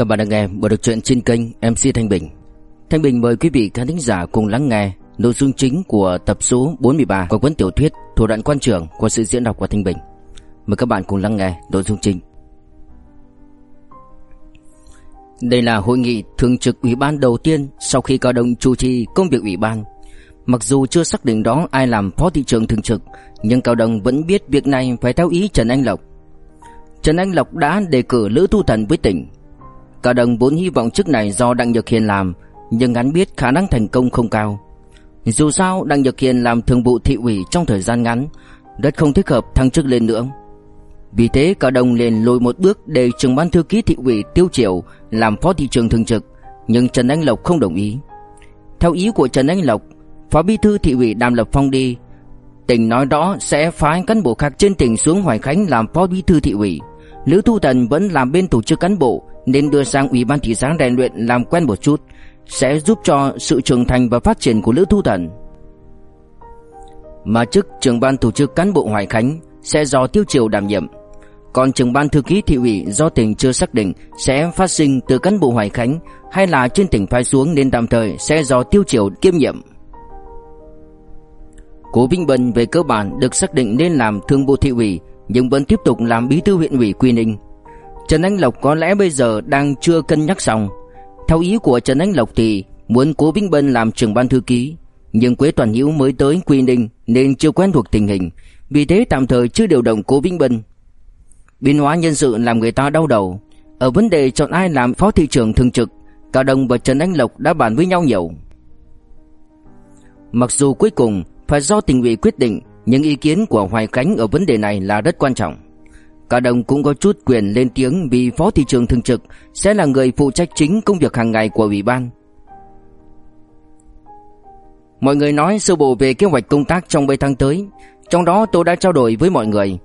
Các bạn đang nghe bộ được truyện trên kênh MC Thanh Bình. Thanh Bình mời quý vị khán thính giả cùng lắng nghe nội dung chính của tập số 43 của cuốn tiểu thuyết Thủ đoạn quan trưởng của sự diễn đọc của Thanh Bình. Mời các bạn cùng lắng nghe nội dung chính. Đây là hội nghị thường trực ủy ban đầu tiên sau khi Cao đồng chủ trì công việc ủy ban. Mặc dù chưa xác định đó ai làm phó thị trưởng thường trực, nhưng Cao đồng vẫn biết việc này phải theo ý Trần Anh Lộc. Trần Anh Lộc đã đề cử Lữ Thu Thần với tỉnh. Cao đồng vốn hy vọng chức này do Đặng Nhật Hiền làm, nhưng hắn biết khả năng thành công không cao. Dù sao Đặng Nhật Hiền làm thường vụ thị ủy trong thời gian ngắn, rất không thích hợp thăng chức lên nữa. Vì thế Cao đồng liền lùi một bước để trưởng ban thư ký thị ủy Tiêu Triều làm phó thị trường thường trực, nhưng Trần Anh Lộc không đồng ý. Theo ý của Trần Anh Lộc, phó bí thư thị ủy Đàm Lập Phong đi, tỉnh nói rõ sẽ phái cán bộ khác trên tỉnh xuống Hoài Khánh làm phó bí thư thị ủy. Lữ Thu Tần vẫn làm bên tổ chức cán bộ nên đưa sang ủy ban thị xã rèn luyện làm quen một chút, sẽ giúp cho sự trưởng thành và phát triển của Lữ Thu thần. Mà chức trưởng ban tổ chức cán bộ Hoài Khánh sẽ do Tiêu Triều đảm nhiệm. Còn trưởng ban thư ký thị ủy do tỉnh chưa xác định sẽ phát sinh từ cán bộ Hoài Khánh hay là trên tỉnh phái xuống nên tạm thời sẽ do Tiêu Triều kiêm nhiệm. Cố Vinh Bân về cơ bản được xác định nên làm thương bộ thị ủy nhưng vẫn tiếp tục làm bí thư huyện ủy Quy Ninh. Trần Anh Lộc có lẽ bây giờ đang chưa cân nhắc xong. Theo ý của Trần Anh Lộc thì muốn Cố Vĩnh Bân làm trưởng ban thư ký, nhưng Quế Toàn Hữu mới tới Quy Ninh nên chưa quen thuộc tình hình, vì thế tạm thời chưa điều động Cố Vĩnh Bân. Biến hóa nhân sự làm người ta đau đầu. Ở vấn đề chọn ai làm phó thị trưởng thường trực, Cao Đông và Trần Anh Lộc đã bàn với nhau nhiều. Mặc dù cuối cùng phải do tỉnh ủy quyết định, nhưng ý kiến của Hoài Khánh ở vấn đề này là rất quan trọng. Cả đồng cũng có chút quyền lên tiếng vì phó thị trường thường trực sẽ là người phụ trách chính công việc hàng ngày của ủy ban. Mọi người nói sơ bộ về kế hoạch công tác trong 7 tháng tới, trong đó tôi đã trao đổi với mọi người.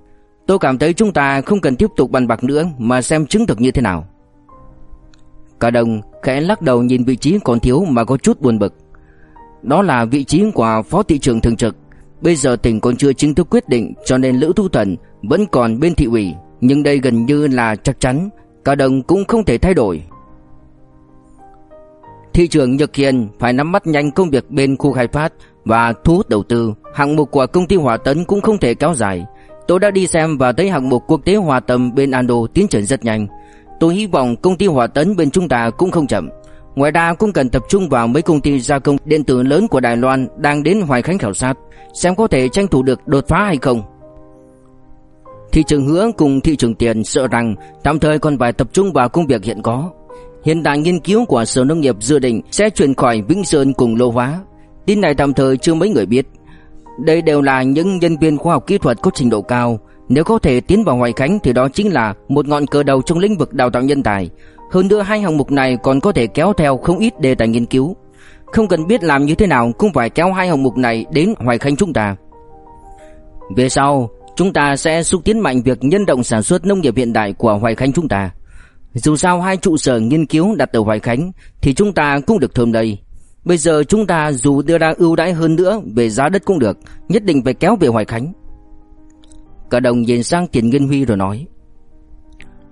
Tôi cảm thấy chúng ta không cần tiếp tục bàn bạc nữa mà xem chứng thực như thế nào. Cả đồng khẽ lắc đầu nhìn vị trí còn thiếu mà có chút buồn bực. Đó là vị trí của phó thị trưởng thường trực. Bây giờ tỉnh còn chưa chính thức quyết định cho nên Lữ Thu Thần vẫn còn bên thị ủy, nhưng đây gần như là chắc chắn, cả đồng cũng không thể thay đổi. Thị trường Nhật Hiền phải nắm bắt nhanh công việc bên khu khai phát và thu hút đầu tư, hạng mục của công ty Hòa Tấn cũng không thể kéo dài. Tôi đã đi xem và thấy hạng mục quốc tế Hòa Tâm bên Ando tiến triển rất nhanh. Tôi hy vọng công ty Hòa Tấn bên chúng ta cũng không chậm. Ngoài ra cũng cần tập trung vào mấy công ty gia công điện tử lớn của Đài Loan đang đến Hoài Khánh khảo sát, xem có thể tranh thủ được đột phá hay không. Thị trường hứa cùng thị trường tiền sợ rằng tạm thời còn phải tập trung vào công việc hiện có. Hiện tại nghiên cứu của Sở Nông nghiệp dự định sẽ chuyển khỏi Vĩnh Sơn cùng Lô Hóa. Tin này tạm thời chưa mấy người biết. Đây đều là những nhân viên khoa học kỹ thuật có trình độ cao. Nếu có thể tiến vào Hoài Khánh thì đó chính là một ngọn cờ đầu trong lĩnh vực đào tạo nhân tài. Hơn nữa hai hạng mục này còn có thể kéo theo không ít đề tài nghiên cứu. Không cần biết làm như thế nào cũng phải kéo hai hạng mục này đến Hoài Khánh chúng ta. Về sau, chúng ta sẽ xúc tiến mạnh việc nhân động sản xuất nông nghiệp hiện đại của Hoài Khánh chúng ta. Dù sao hai trụ sở nghiên cứu đặt ở Hoài Khánh thì chúng ta cũng được thơm đây. Bây giờ chúng ta dù đưa ra ưu đãi hơn nữa về giá đất cũng được, nhất định phải kéo về Hoài Khánh. Cả đồng nhìn sang Tiền Nghiên Huy rồi nói.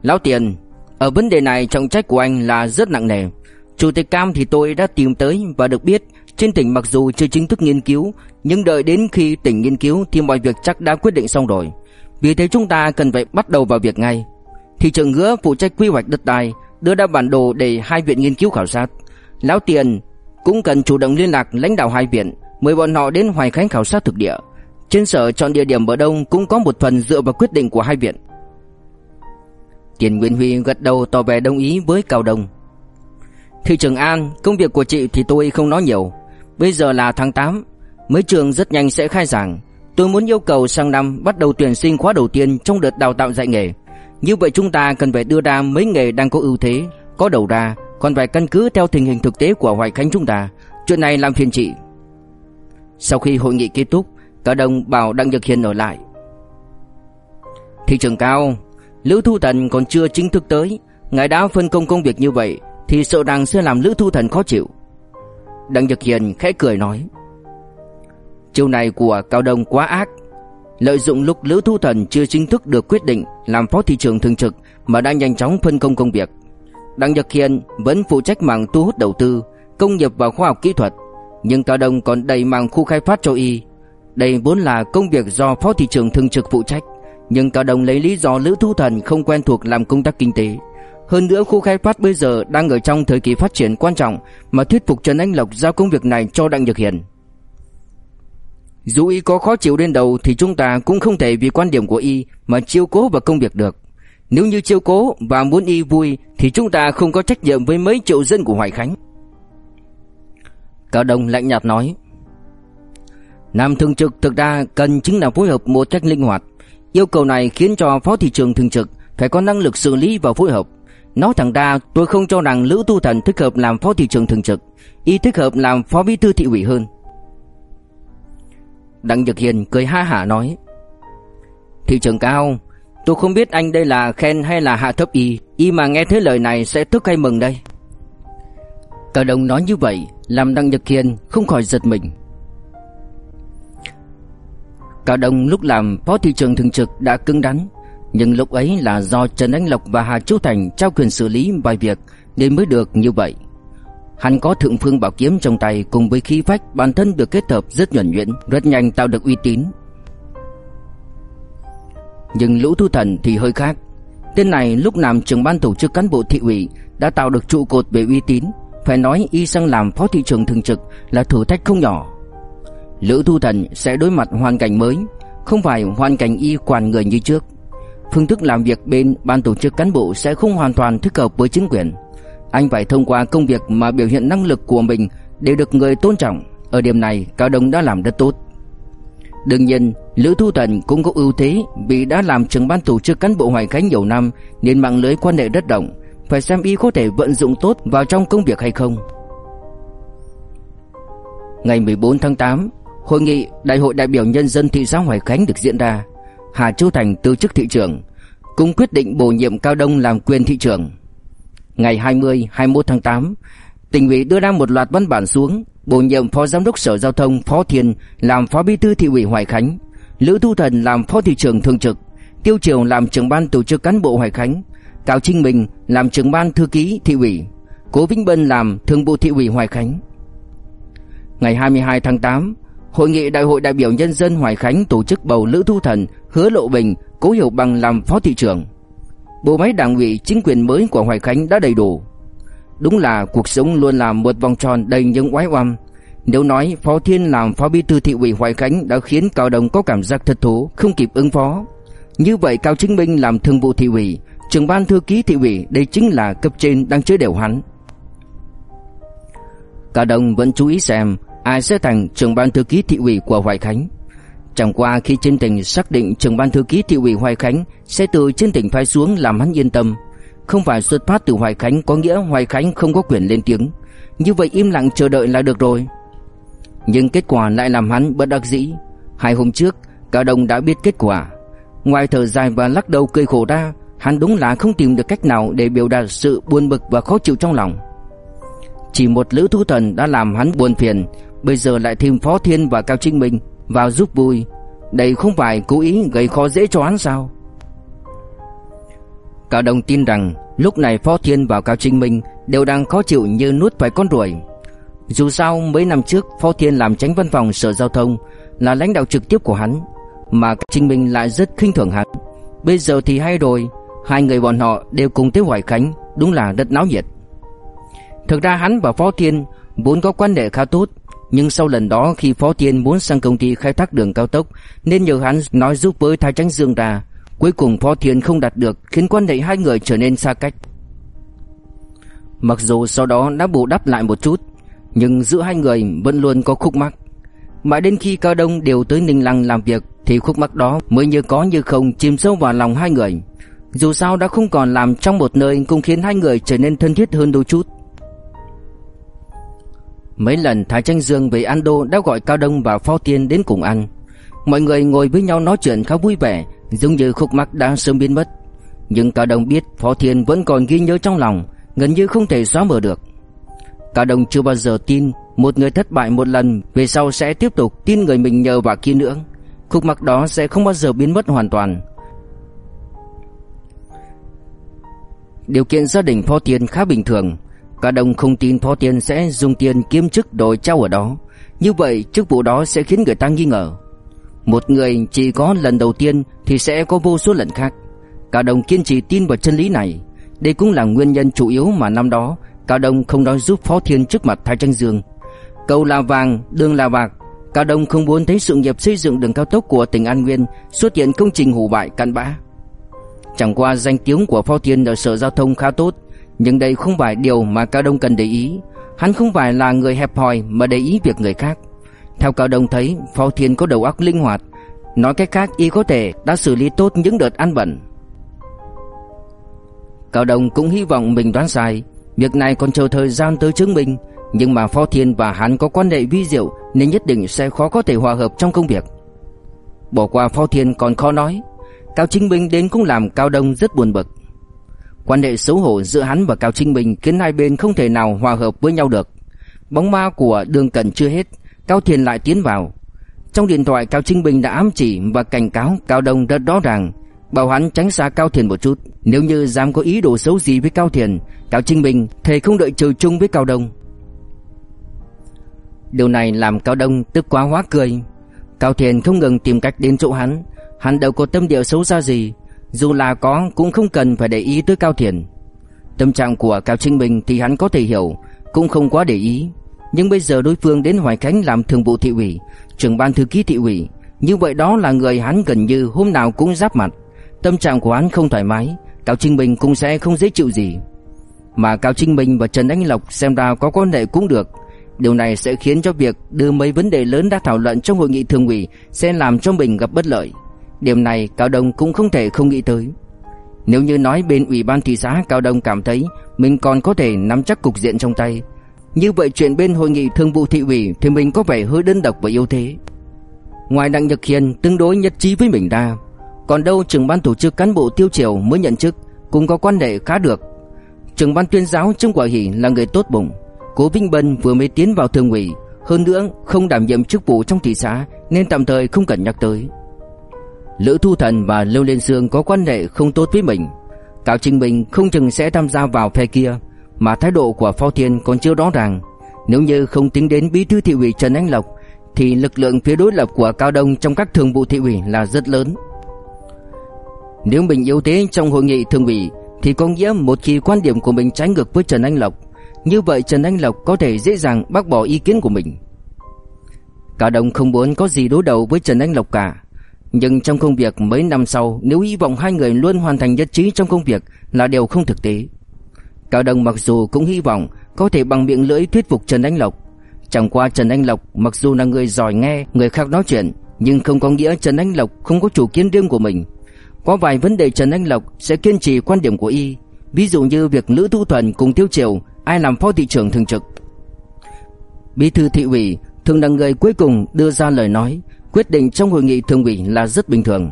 Lão Tiền, ở vấn đề này trọng trách của anh là rất nặng nề. Chủ tịch Cam thì tôi đã tìm tới và được biết trên tỉnh mặc dù chưa chính thức nghiên cứu, nhưng đợi đến khi tỉnh nghiên cứu thì mọi việc chắc đã quyết định xong rồi. Vì thế chúng ta cần phải bắt đầu vào việc ngay. Thị trưởng ngứa phụ trách quy hoạch đất đai, đưa ra bản đồ để hai viện nghiên cứu khảo sát. Lão Tiền cũng cần chủ động liên lạc lãnh đạo hai viện, mời bọn họ đến Hoài Khánh khảo sát thực địa. Trên sở chọn địa điểm ở đông cũng có một phần dựa vào quyết định của hai viện. Tiền Nguyễn Huy gật đầu tỏ vẻ đồng ý với Cao Đông. Thị trưởng An, công việc của chị thì tôi không nói nhiều. Bây giờ là tháng 8, mấy trường rất nhanh sẽ khai giảng. Tôi muốn yêu cầu sang năm bắt đầu tuyển sinh khóa đầu tiên trong đợt đào tạo dạy nghề. Như vậy chúng ta cần phải đưa ra mấy nghề đang có ưu thế, có đầu ra, còn phải căn cứ theo tình hình thực tế của Hoài Khánh chúng ta. Chuyện này làm phiền chị. Sau khi hội nghị kết thúc, cả đồng bảo Đặng Nhật Hiền ở lại. Thị trường cao, Lữ Thu Thần còn chưa chính thức tới, ngài đã phân công công việc như vậy thì sợ rằng sẽ làm Lữ Thu Thần khó chịu. Đặng Nhật Hiền khẽ cười nói: "Chiêu này của Cao Đông quá ác, lợi dụng lúc Lữ Thu Thần chưa chính thức được quyết định làm phó thị trường thường trực mà đã nhanh chóng phân công công việc. Đặng Nhật Hiền vẫn phụ trách mảng thu hút đầu tư, công nghiệp và khoa học kỹ thuật, nhưng Cao Đông còn đầy mảng khu khai phát cho y. Đây vốn là công việc do phó thị trường thường trực phụ trách, nhưng Cao Đông lấy lý do Lữ Thu Thần không quen thuộc làm công tác kinh tế. Hơn nữa, khu khai phát bây giờ đang ở trong thời kỳ phát triển quan trọng mà thuyết phục Trần Anh Lộc giao công việc này cho Đặng Nhật Hiền. Dù y có khó chịu đến đầu thì chúng ta cũng không thể vì quan điểm của y mà chiêu cố vào công việc được. Nếu như chiêu cố và muốn y vui thì chúng ta không có trách nhiệm với mấy triệu dân của Hoài Khánh. Cao Đông lạnh nhạt nói. Nam thường trực thực ra cần chính là phối hợp một cách linh hoạt. Yêu cầu này khiến cho phó thị trường thường trực phải có năng lực xử lý và phối hợp. Nói thẳng ra tôi không cho rằng Lữ Tu Thần thích hợp làm phó thị trường thường trực, y thích hợp làm phó bí thư thị ủy hơn. Đặng Nhật Hiền cười ha hả nói Thị trường cao Tôi không biết anh đây là khen hay là hạ thấp y. Y mà nghe thấy lời này sẽ tức hay mừng đây. Cả đồng nói như vậy Làm Đặng Nhật Hiền không khỏi giật mình. Cả đồng lúc làm phó thị trường thường trực đã cứng đắn nhưng lúc ấy là do Trần Anh Lộc và Hà Châu Thành trao quyền xử lý vài việc Nên mới được như vậy Hắn có thượng phương bảo kiếm trong tay cùng với khí phách bản thân được kết hợp rất nhuần nhuyễn, rất nhanh tạo được uy tín. Nhưng Lũ Thu Thần thì hơi khác. Tên này lúc làm trưởng ban tổ chức cán bộ thị ủy đã tạo được trụ cột về uy tín, phải nói y sang làm phó thị trưởng thường trực là thử thách không nhỏ. Lữ Thu Thần sẽ đối mặt hoàn cảnh mới, không phải hoàn cảnh y quản người như trước. Phương thức làm việc bên ban tổ chức cán bộ sẽ không hoàn toàn thích hợp với chính quyền. Anh phải thông qua công việc mà biểu hiện năng lực của mình để được người tôn trọng. Ở điểm này, Cao Đông đã làm rất tốt. Đương nhiên, Lữ Thu Thần cũng có ưu thế vì đã làm trưởng ban tổ chức cán bộ Hoài Khánh nhiều năm nên mạng lưới quan hệ rất rộng, phải xem y có thể vận dụng tốt vào trong công việc hay không. Ngày 14 tháng 8, hội nghị Đại hội đại biểu nhân dân thị xã Hoài Khánh được diễn ra. Hà Châu Thành từ chức thị trưởng, cũng quyết định bổ nhiệm Cao Đông làm quyền thị trưởng. Ngày 20, 21 tháng 8, tỉnh ủy đưa ra một loạt văn bản xuống, bổ nhiệm phó giám đốc sở giao thông Phó Thiên làm phó bí thư thị ủy Hoài Khánh, Lữ Thu Thần làm phó thị trưởng thường trực, Tiêu Triều làm trưởng ban tổ chức cán bộ Hoài Khánh, Cao Trinh Bình làm trưởng ban thư ký thị ủy, Cố Vĩnh Bân làm thường vụ thị ủy Hoài Khánh. Ngày 22 tháng 8, Hội nghị Đại hội đại biểu nhân dân Hoài Khánh tổ chức bầu Lữ Thu Thần, Hứa Lộ Bình, Cố Hiểu Bằng làm phó thị trưởng bộ máy đảng ủy chính quyền mới của Hoài Khánh đã đầy đủ. Đúng là cuộc sống luôn là một vòng tròn đầy những oái oăm. Nếu nói Phó Thiên làm phó bí thư thị ủy Hoài Khánh đã khiến Cao Đồng có cảm giác thật thố, không kịp ứng phó. Như vậy Cao Chính Minh làm thường vụ thị ủy, trưởng ban thư ký thị ủy đây chính là cấp trên đang chế đều hắn. Cao Đồng vẫn chú ý xem ai sẽ thành trưởng ban thư ký thị ủy của Hoài Khánh. Chẳng qua khi trên tỉnh xác định trưởng ban thư ký thị ủy Hoài Khánh sẽ từ trên tỉnh phái xuống làm hắn yên tâm. Không phải xuất phát từ Hoài Khánh có nghĩa Hoài Khánh không có quyền lên tiếng. Như vậy im lặng chờ đợi là được rồi. Nhưng kết quả lại làm hắn bất đắc dĩ. Hai hôm trước, cả đồng đã biết kết quả. Ngoài thở dài và lắc đầu cười khổ ra, hắn đúng là không tìm được cách nào để biểu đạt sự buồn bực và khó chịu trong lòng. Chỉ một lữ thu thần đã làm hắn buồn phiền, bây giờ lại thêm Phó Thiên và Cao Trinh Minh vào giúp vui. Đây không phải cố ý gây khó dễ cho hắn sao? Cao Đông tin rằng Lúc này Phó Thiên và Cao Trinh Minh Đều đang khó chịu như nuốt phải con ruồi. Dù sao, mấy năm trước, Phó Thiên làm tránh văn phòng sở giao thông Là lãnh đạo trực tiếp của hắn, Mà Cao Trinh Minh lại rất khinh thường hắn. Bây giờ thì hay rồi, Hai người bọn họ đều cùng tới Hoài Khánh, Đúng là rất náo nhiệt. Thực ra hắn và Phó Thiên Vốn có quan hệ khá tốt nhưng sau lần đó khi Phó Tiên muốn sang công ty khai thác đường cao tốc, Nên nhờ hắn nói giúp với Thái Tránh Dương ra. Cuối cùng Phó Thiên không đạt được, Khiến quan hệ hai người trở nên xa cách. Mặc dù sau đó đã bù đắp lại một chút, Nhưng giữa hai người vẫn luôn có khúc mắc. Mãi đến khi Cao Đông đều tới Ninh Lăng làm việc, Thì khúc mắc đó mới như có như không chìm sâu vào lòng hai người. Dù sao đã không còn làm trong một nơi Cũng khiến hai người trở nên thân thiết hơn đôi chút. Mấy lần Thái Tranh Dương về Ando đã gọi Cao Đông và Phó Tiên đến cùng ăn. Mọi người ngồi với nhau nói chuyện khá vui vẻ, giống như khúc mắc đã sớm biến mất. Nhưng Cao Đông biết Phó Thiên vẫn còn ghi nhớ trong lòng, gần như không thể xóa mở được. Cao Đông chưa bao giờ tin một người thất bại một lần về sau sẽ tiếp tục tin người mình nhờ vào kia nữa. Khúc mắc đó sẽ không bao giờ biến mất hoàn toàn. Điều kiện gia đình Phó Tiên khá bình thường Cả đồng không tin Phó Tiên sẽ dùng tiền kiếm chức đổi trao ở đó. Như vậy chức vụ đó sẽ khiến người ta nghi ngờ. Một người chỉ có lần đầu tiên Thì sẽ có vô số lần khác. Cả đồng kiên trì tin vào chân lý này. Đây cũng là nguyên nhân chủ yếu mà năm đó Cả đồng không nói giúp Phó Thiên trước mặt Thái Tranh Dương. Cầu là vàng, đường là bạc. Cả đồng không muốn thấy sự nghiệp xây dựng đường cao tốc của tỉnh An Nguyên Xuất hiện công trình hủ bại cặn bã. Chẳng qua danh tiếng của Phó Thiên ở Sở Giao thông khá tốt nhưng đây không phải điều mà Cao Đông cần để ý. Hắn không phải là người hẹp hòi mà để ý việc người khác. Theo Cao Đông thấy, Phó Thiên có đầu óc linh hoạt. Nói cách khác, y có thể đã xử lý tốt những đợt ăn bẩn. Cao Đông cũng hy vọng mình đoán sai. Việc này còn chờ thời gian tới chứng minh. Nhưng mà Phó Thiên và hắn có quan hệ vi diệu, Nên nhất định sẽ khó có thể hòa hợp trong công việc. Bỏ qua Phó Thiên còn khó nói. Cao Chính Minh đến cũng làm Cao Đông rất buồn bực. Quan hệ xấu hổ giữa hắn và Cao Trinh Bình khiến hai bên không thể nào hòa hợp với nhau được. Bóng ma của Đường Cẩn chưa hết, Cao Thiền lại tiến vào. Trong điện thoại Cao Trinh Bình đã ám chỉ và cảnh cáo Cao Đông rất rõ ràng, bảo hắn tránh xa Cao Thiền một chút. Nếu như dám có ý đồ xấu gì với Cao Thiền, Cao Trinh Bình thề không đợi trừ chung với Cao Đông. Điều này làm Cao Đông tức quá hóa cười. Cao Thiền không ngừng tìm cách đến chỗ hắn, Hắn đâu có tâm địa xấu xa gì dù là có, cũng không cần phải để ý tới Cao Thiền. Tâm trạng của Cao Trinh Bình thì hắn có thể hiểu, Cũng không quá để ý. Nhưng bây giờ đối phương đến Hoài Khánh làm thường vụ thị ủy, Trưởng ban thư ký thị ủy, Như vậy đó là người hắn gần như hôm nào cũng giáp mặt. Tâm trạng của hắn không thoải mái, Cao Trinh Bình cũng sẽ không dễ chịu gì. Mà Cao Trinh Bình và Trần Anh Lộc xem ra có quan hệ cũng được. Điều này sẽ khiến cho việc đưa mấy vấn đề lớn đã thảo luận trong hội nghị thường ủy sẽ làm cho mình gặp bất lợi. Điểm này Cao Đông cũng không thể không nghĩ tới. Nếu như nói bên ủy ban thị xã Cao Đông cảm thấy Mình còn có thể nắm chắc cục diện trong tay, Như vậy chuyện bên hội nghị thương vụ thị ủy Thì mình có vẻ hơi đơn độc và yếu thế. Ngoài Đặng Nhật Hiền tương đối nhất trí với mình ra, Còn đâu trưởng ban tổ chức cán bộ tiêu triều mới nhận chức Cũng có quan hệ khá được. Trưởng ban tuyên giáo Trương Quả Hỷ là người tốt bụng, Cố Vinh Bân vừa mới tiến vào thường ủy, Hơn nữa không đảm nhiệm chức vụ trong thị xã Nên tạm thời không cần nhắc tới. Lữ Thu Thần và Lưu Liên Sương có quan hệ không tốt với mình. Cao Trình Bình không chừng sẽ tham gia vào phe kia, Mà thái độ của Phao Thiên còn chưa rõ ràng. Nếu như không tính đến bí thư thị ủy Trần Anh Lộc, Thì lực lượng phía đối lập của Cao Đông trong các thường vụ thị ủy là rất lớn. Nếu mình yếu thế trong hội nghị thường ủy, Thì có nghĩa một khi quan điểm của mình trái ngược với Trần Anh Lộc, Như vậy Trần Anh Lộc có thể dễ dàng bác bỏ ý kiến của mình. Cao Đông không muốn có gì đối đầu với Trần Anh Lộc cả nhưng trong công việc mấy năm sau, Nếu hy vọng hai người luôn hoàn thành nhất trí trong công việc Là điều không thực tế. Cao Đông mặc dù cũng hy vọng Có thể bằng miệng lưỡi thuyết phục Trần Anh Lộc. Chẳng qua Trần Anh Lộc Mặc dù là người giỏi nghe, Người khác nói chuyện, Nhưng không có nghĩa Trần Anh Lộc không có chủ kiến riêng của mình. Có vài vấn đề Trần Anh Lộc Sẽ kiên trì quan điểm của y, Ví dụ như việc Lữ Thu Thuần cùng Tiêu Triều, Ai làm phó thị trưởng thường trực. Bí thư thị ủy Thường là người cuối cùng đưa ra lời nói Quyết định trong hội nghị thường ủy là rất bình thường.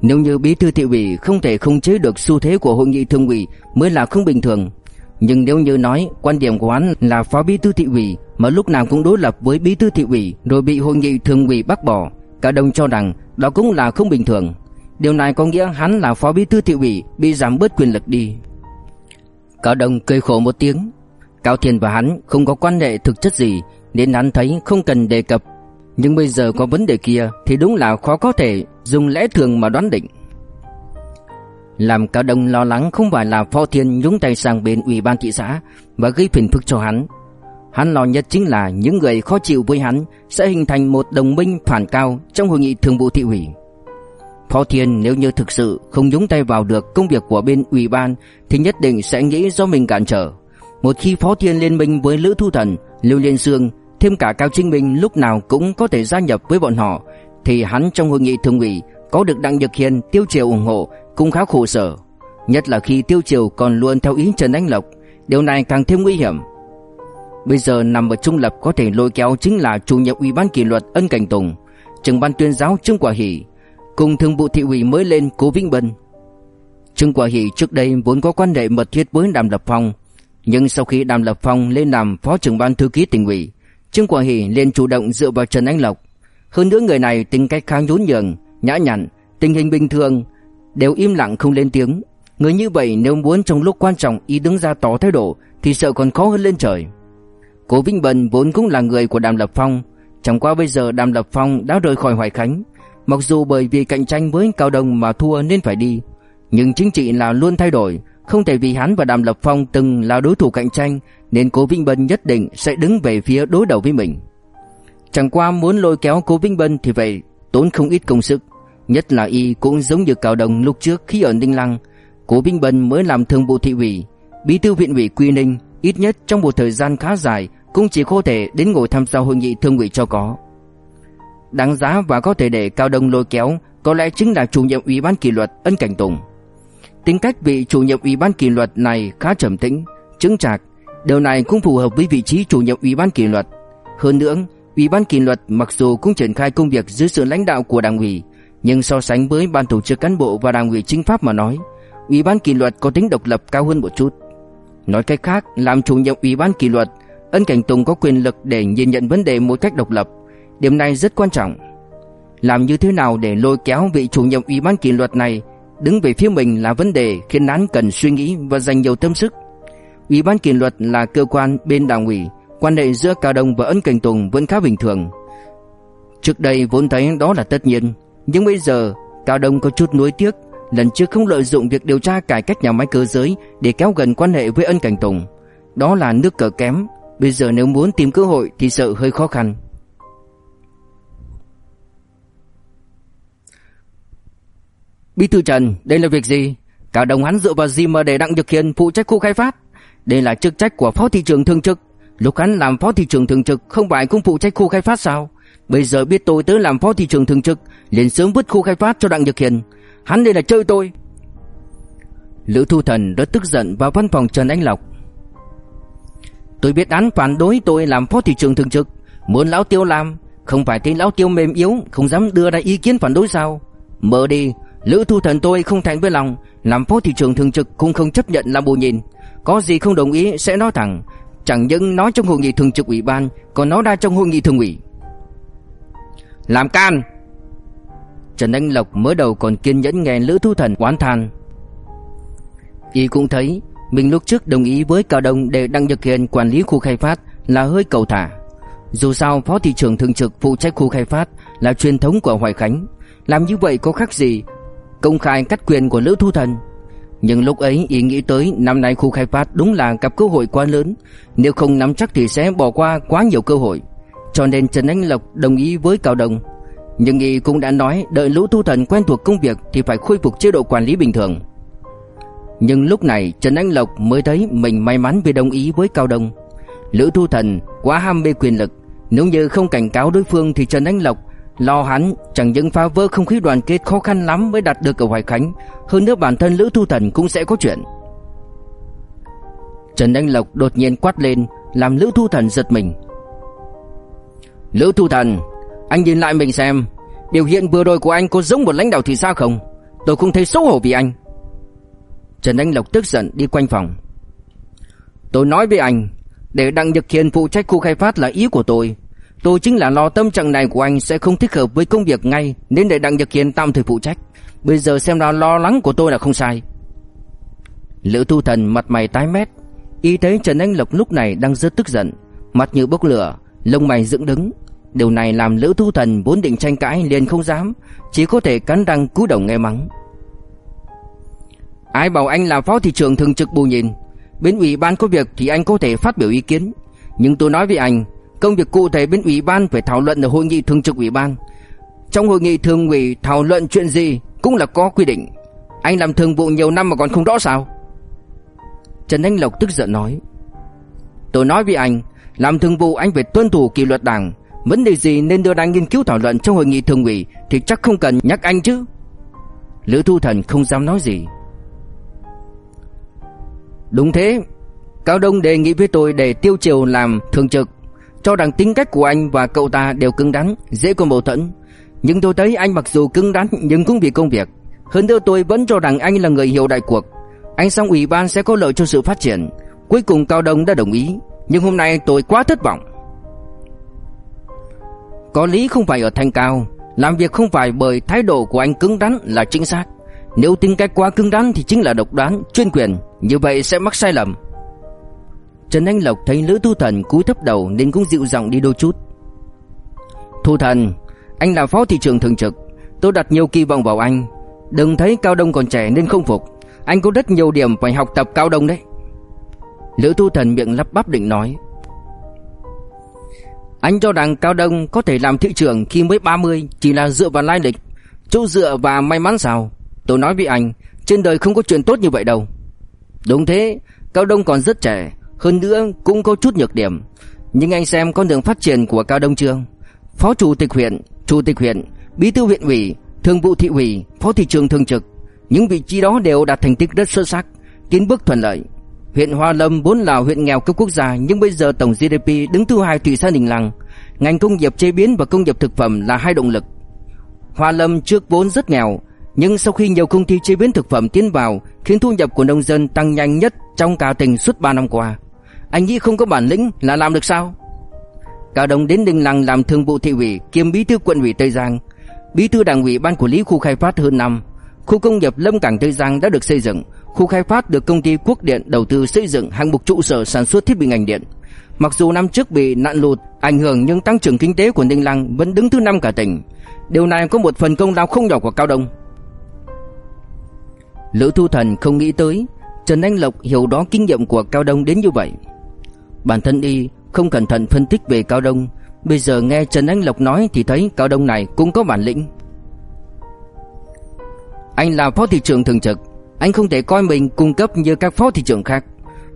Nếu như bí thư thị ủy không thể khống chế được xu thế của hội nghị thường ủy mới là không bình thường. Nhưng nếu như nói quan điểm của hắn là phó bí thư thị ủy Mà lúc nào cũng đối lập với bí thư thị ủy Rồi bị hội nghị thường ủy bác bỏ, Cả đồng cho rằng đó cũng là không bình thường. Điều này có nghĩa hắn là phó bí thư thị ủy Bị giảm bớt quyền lực đi. Cả đồng cười khổ một tiếng. Cao Thiên và hắn không có quan hệ thực chất gì, Nên hắn thấy không cần đề cập nhưng bây giờ có vấn đề kia Thì đúng là khó có thể dùng lẽ thường mà đoán định. Làm cả đông lo lắng không phải là Phó Thiên nhúng tay sang bên ủy ban thị xã Và gây phiền phức cho hắn. Hắn lo nhất chính là những người khó chịu với hắn Sẽ hình thành một đồng minh phản cao Trong hội nghị thường vụ thị ủy. Phó Thiên nếu như thực sự không nhúng tay vào được công việc của bên ủy ban Thì nhất định sẽ nghĩ do mình cản trở. Một khi Phó Thiên liên minh với Lữ Thu Thần, Lưu Liên Sương thêm cả Cao Trinh Minh lúc nào cũng có thể gia nhập với bọn họ, thì hắn trong hội nghị thường ủy có được Đặng Nhật Hiền, Tiêu Triều ủng hộ cũng khá khổ sở. Nhất là khi Tiêu Triều còn luôn theo ý Trần Anh Lộc, điều này càng thêm nguy hiểm. Bây giờ nằm ở trung lập có thể lôi kéo chính là chủ nhiệm ủy ban kỷ luật Ân Cảnh Tùng, trưởng ban tuyên giáo Trương Quả Hỷ, cùng thường vụ thị ủy mới lên Cố Vĩnh Bân. Trương Quả Hỷ trước đây vốn có quan hệ mật thiết với Đàm Lập Phong, nhưng sau khi Đàm Lập Phong lên làm phó trưởng ban thư ký tỉnh ủy, Trương Quả Hỷ liền chủ động dựa vào Trần Anh Lộc. Hơn nữa người này tính cách khá nhún nhường, nhã nhặn, tình hình bình thường đều im lặng không lên tiếng. Người như vậy nếu muốn trong lúc quan trọng ý đứng ra tỏ thái độ thì sợ còn khó hơn lên trời. Cố Vinh Bân vốn cũng là người của Đàm Lập Phong, chẳng qua bây giờ Đàm Lập Phong đã rời khỏi Hoài Khánh, mặc dù bởi vì cạnh tranh với Cao Đông mà thua nên phải đi, nhưng chính trị là luôn thay đổi, không thể vì hắn và Đàm Lập Phong từng là đối thủ cạnh tranh nên Cố Vĩnh Bân nhất định sẽ đứng về phía đối đầu với mình. Chẳng qua muốn lôi kéo Cố Vĩnh Bân thì vậy tốn không ít công sức, nhất là y cũng giống như Cao đồng lúc trước khi ở Ninh Lăng, Cố Vĩnh Bân mới làm thường vụ thị ủy, bí thư huyện ủy Quy Ninh, ít nhất trong một thời gian khá dài cũng chỉ có thể đến ngồi tham gia hội nghị thương ủy cho có. Đáng giá và có thể để Cao Đông lôi kéo có lẽ chính là chủ nhiệm ủy ban kỷ luật Ân Cảnh Tùng. Tính cách vị chủ nhiệm ủy ban kỷ luật này khá trầm tĩnh, chứng chạc, điều này cũng phù hợp với vị trí chủ nhiệm ủy ban kỷ luật. Hơn nữa, ủy ban kỷ luật mặc dù cũng triển khai công việc dưới sự lãnh đạo của đảng ủy, nhưng so sánh với ban tổ chức cán bộ và đảng ủy chính pháp mà nói, ủy ban kỷ luật có tính độc lập cao hơn một chút. Nói cách khác, làm chủ nhiệm ủy ban kỷ luật, Ân Cảnh Tùng có quyền lực để nhìn nhận vấn đề một cách độc lập. Điểm này rất quan trọng. Làm như thế nào để lôi kéo vị chủ nhiệm ủy ban kỷ luật này đứng về phía mình là vấn đề khiến án cần suy nghĩ và dành nhiều tâm sức. Ủy ban kỷ luật là cơ quan bên đảng ủy, quan hệ giữa Cao Đông và Ân Cảnh Tùng vẫn khá bình thường. Trước đây vốn thấy đó là tất nhiên, nhưng bây giờ Cao Đông có chút nuối tiếc, lần trước không lợi dụng việc điều tra cải cách nhà máy cơ giới để kéo gần quan hệ với Ân Cảnh Tùng. Đó là nước cờ kém, bây giờ nếu muốn tìm cơ hội thì sợ hơi khó khăn. Bí thư Trần, đây là việc gì? Cả đồng hắn dựa vào gì mà để Đặng Nhật Hiền phụ trách khu khai phát? Đây là chức trách của phó thị trưởng thường trực. Lúc hắn làm phó thị trưởng thường trực không phải cũng phụ trách khu khai phát sao? Bây giờ biết tôi tới làm phó thị trưởng thường trực, liền sớm vứt khu khai phát cho Đặng Nhật Hiền. Hắn đây là chơi tôi. Lữ Thu Thần rất tức giận vào văn phòng Trần Anh Lộc. Tôi biết hắn phản đối tôi làm phó thị trưởng thường trực, muốn lão Tiêu làm, không phải thấy lão Tiêu mềm yếu, không dám đưa ra ý kiến phản đối sao? Mở đi, Lữ Thu Thần tôi không thành với lòng, làm phó thị trưởng thường trực cũng không chấp nhận làm bù nhìn. Có gì không đồng ý sẽ nói thẳng, chẳng những nói trong hội nghị thường trực ủy ban, còn nói ra trong hội nghị thường ủy. Làm can! Trần Anh Lộc mới đầu còn kiên nhẫn nghe Lữ Thu Thần oán than. Y cũng thấy mình lúc trước đồng ý với Cao Đông để đăng nhật hiện quản lý khu khai phát là hơi cầu thả. Dù sao phó thị trưởng thường trực phụ trách khu khai phát là truyền thống của Hoài Khánh, làm như vậy có khác gì công khai cắt quyền của Lữ Thu Thần. Nhưng lúc ấy ý nghĩ tới năm nay khu khai phát đúng là gặp cơ hội quá lớn, nếu không nắm chắc thì sẽ bỏ qua quá nhiều cơ hội. Cho nên Trần Anh Lộc đồng ý với Cao Đông. Nhưng y cũng đã nói đợi Lữ Thu Thần quen thuộc công việc thì phải khôi phục chế độ quản lý bình thường. Nhưng lúc này Trần Anh Lộc mới thấy mình may mắn vì đồng ý với Cao Đông. Lữ Thu Thần quá ham mê quyền lực, nếu như không cảnh cáo đối phương thì Trần Anh Lộc Lo hắn, chẳng những phá vỡ không khí đoàn kết khó khăn lắm mới đạt được ở Hoài Khánh, Hơn nữa bản thân Lữ Thu Thần cũng sẽ có chuyện. Trần Anh Lộc đột nhiên quát lên, Làm Lữ Thu Thần giật mình. Lữ Thu Thần, Anh nhìn lại mình xem, Biểu hiện vừa rồi của anh có giống một lãnh đạo thì sao không? Tôi không thấy xấu hổ vì anh. Trần Anh Lộc tức giận đi quanh phòng. Tôi nói với anh, Để Đặng Nhật Hiền phụ trách khu khai phát là ý của tôi Tôi chính là lo tâm trạng này của anh sẽ không thích hợp với công việc ngay, Nên để Đặng Nhật Hiền tạm thời phụ trách. Bây giờ xem ra lo lắng của tôi là không sai. Lữ Thu Thần mặt mày tái mét. Y thấy Trần Anh Lộc lúc này đang rất tức giận. Mặt như bốc lửa, Lông mày dựng đứng. Điều này làm Lữ Thu Thần vốn định tranh cãi liền không dám, Chỉ có thể cắn răng cúi đầu nghe mắng. Ai bảo anh là phó thị trưởng thường trực bù nhìn? Bên ủy ban có việc thì anh có thể phát biểu ý kiến. Nhưng tôi nói với anh Công việc cụ thể bên ủy ban phải thảo luận ở hội nghị thường trực ủy ban. Trong hội nghị thường ủy thảo luận chuyện gì cũng là có quy định. Anh làm thường vụ nhiều năm mà còn không rõ sao? Trần Anh Lộc tức giận nói. Tôi nói với anh, làm thường vụ anh phải tuân thủ kỷ luật đảng. Vấn đề gì nên đưa ra nghiên cứu thảo luận trong hội nghị thường ủy thì chắc không cần nhắc anh chứ. Lữ Thu Thần không dám nói gì. Đúng thế, Cao Đông đề nghị với tôi để Tiêu Triều làm thường trực cho rằng tính cách của anh và cậu ta đều cứng rắn, dễ có mâu thuẫn. Nhưng tôi thấy anh mặc dù cứng rắn nhưng cũng vì công việc. Hơn nữa tôi vẫn cho rằng anh là người hiểu đại cuộc. Anh sang ủy ban sẽ có lợi cho sự phát triển. Cuối cùng Cao Đông đã đồng ý, nhưng hôm nay tôi quá thất vọng. Có lý không phải ở thanh cao, làm việc không phải bởi thái độ của anh cứng rắn là chính xác. Nếu tính cách quá cứng rắn thì chính là độc đoán, chuyên quyền, như vậy sẽ mắc sai lầm. Trần Anh Lộc thấy Lữ Thu Thần cúi thấp đầu nên cũng dịu giọng đi đôi chút. Thu Thần, anh là phó thị trưởng thường trực, tôi đặt nhiều kỳ vọng vào anh. Đừng thấy Cao Đông còn trẻ nên không phục, anh có rất nhiều điểm phải học tập Cao Đông đấy. Lữ Thu Thần miệng lắp bắp định nói. Anh cho rằng Cao Đông có thể làm thị trưởng khi mới 30 chỉ là dựa vào lai lịch, chỗ dựa và may mắn sao? Tôi nói với anh, trên đời không có chuyện tốt như vậy đâu. Đúng thế, Cao Đông còn rất trẻ, hơn nữa cũng có chút nhược điểm. Nhưng anh xem con đường phát triển của Cao Đông chưa? Phó chủ tịch huyện, chủ tịch huyện, bí thư huyện ủy, thường vụ thị ủy, phó thị trường thường trực, những vị trí đó đều đạt thành tích rất xuất sắc, tiến bước thuận lợi. Huyện Hoa Lâm vốn là huyện nghèo cấp quốc gia nhưng bây giờ tổng GDP đứng thứ hai Thủy xã đình Lăng. Ngành công nghiệp chế biến và công nghiệp thực phẩm là hai động lực. Hoa Lâm trước vốn rất nghèo, nhưng sau khi nhiều công ty chế biến thực phẩm tiến vào, khiến thu nhập của nông dân tăng nhanh nhất trong cả tỉnh suốt 3 năm qua. Anh nghĩ không có bản lĩnh là làm được sao? Cao Đông đến Ninh Lăng làm thường vụ thị ủy kiêm bí thư quận ủy Tây Giang, bí thư đảng ủy ban quản lý khu khai phát hơn năm. Khu công nghiệp Lâm Cảng Tây Giang đã được xây dựng, khu khai phát được công ty Quốc Điện đầu tư xây dựng hạng mục trụ sở sản xuất thiết bị ngành điện. Mặc dù năm trước bị nạn lụt ảnh hưởng nhưng tăng trưởng kinh tế của Ninh Lăng vẫn đứng thứ năm cả tỉnh. Điều này có một phần công lao không nhỏ của Cao Đông. Lữ Thu Thần không nghĩ tới Trần Anh Lộc hiểu đó kinh nghiệm của Cao Đông đến như vậy. Bản thân y không cẩn thận phân tích về Cao Đông, bây giờ nghe Trần Anh Lộc nói thì thấy Cao Đông này cũng có bản lĩnh. Anh là phó thị trưởng thường trực, anh không thể coi mình cung cấp như các phó thị trưởng khác.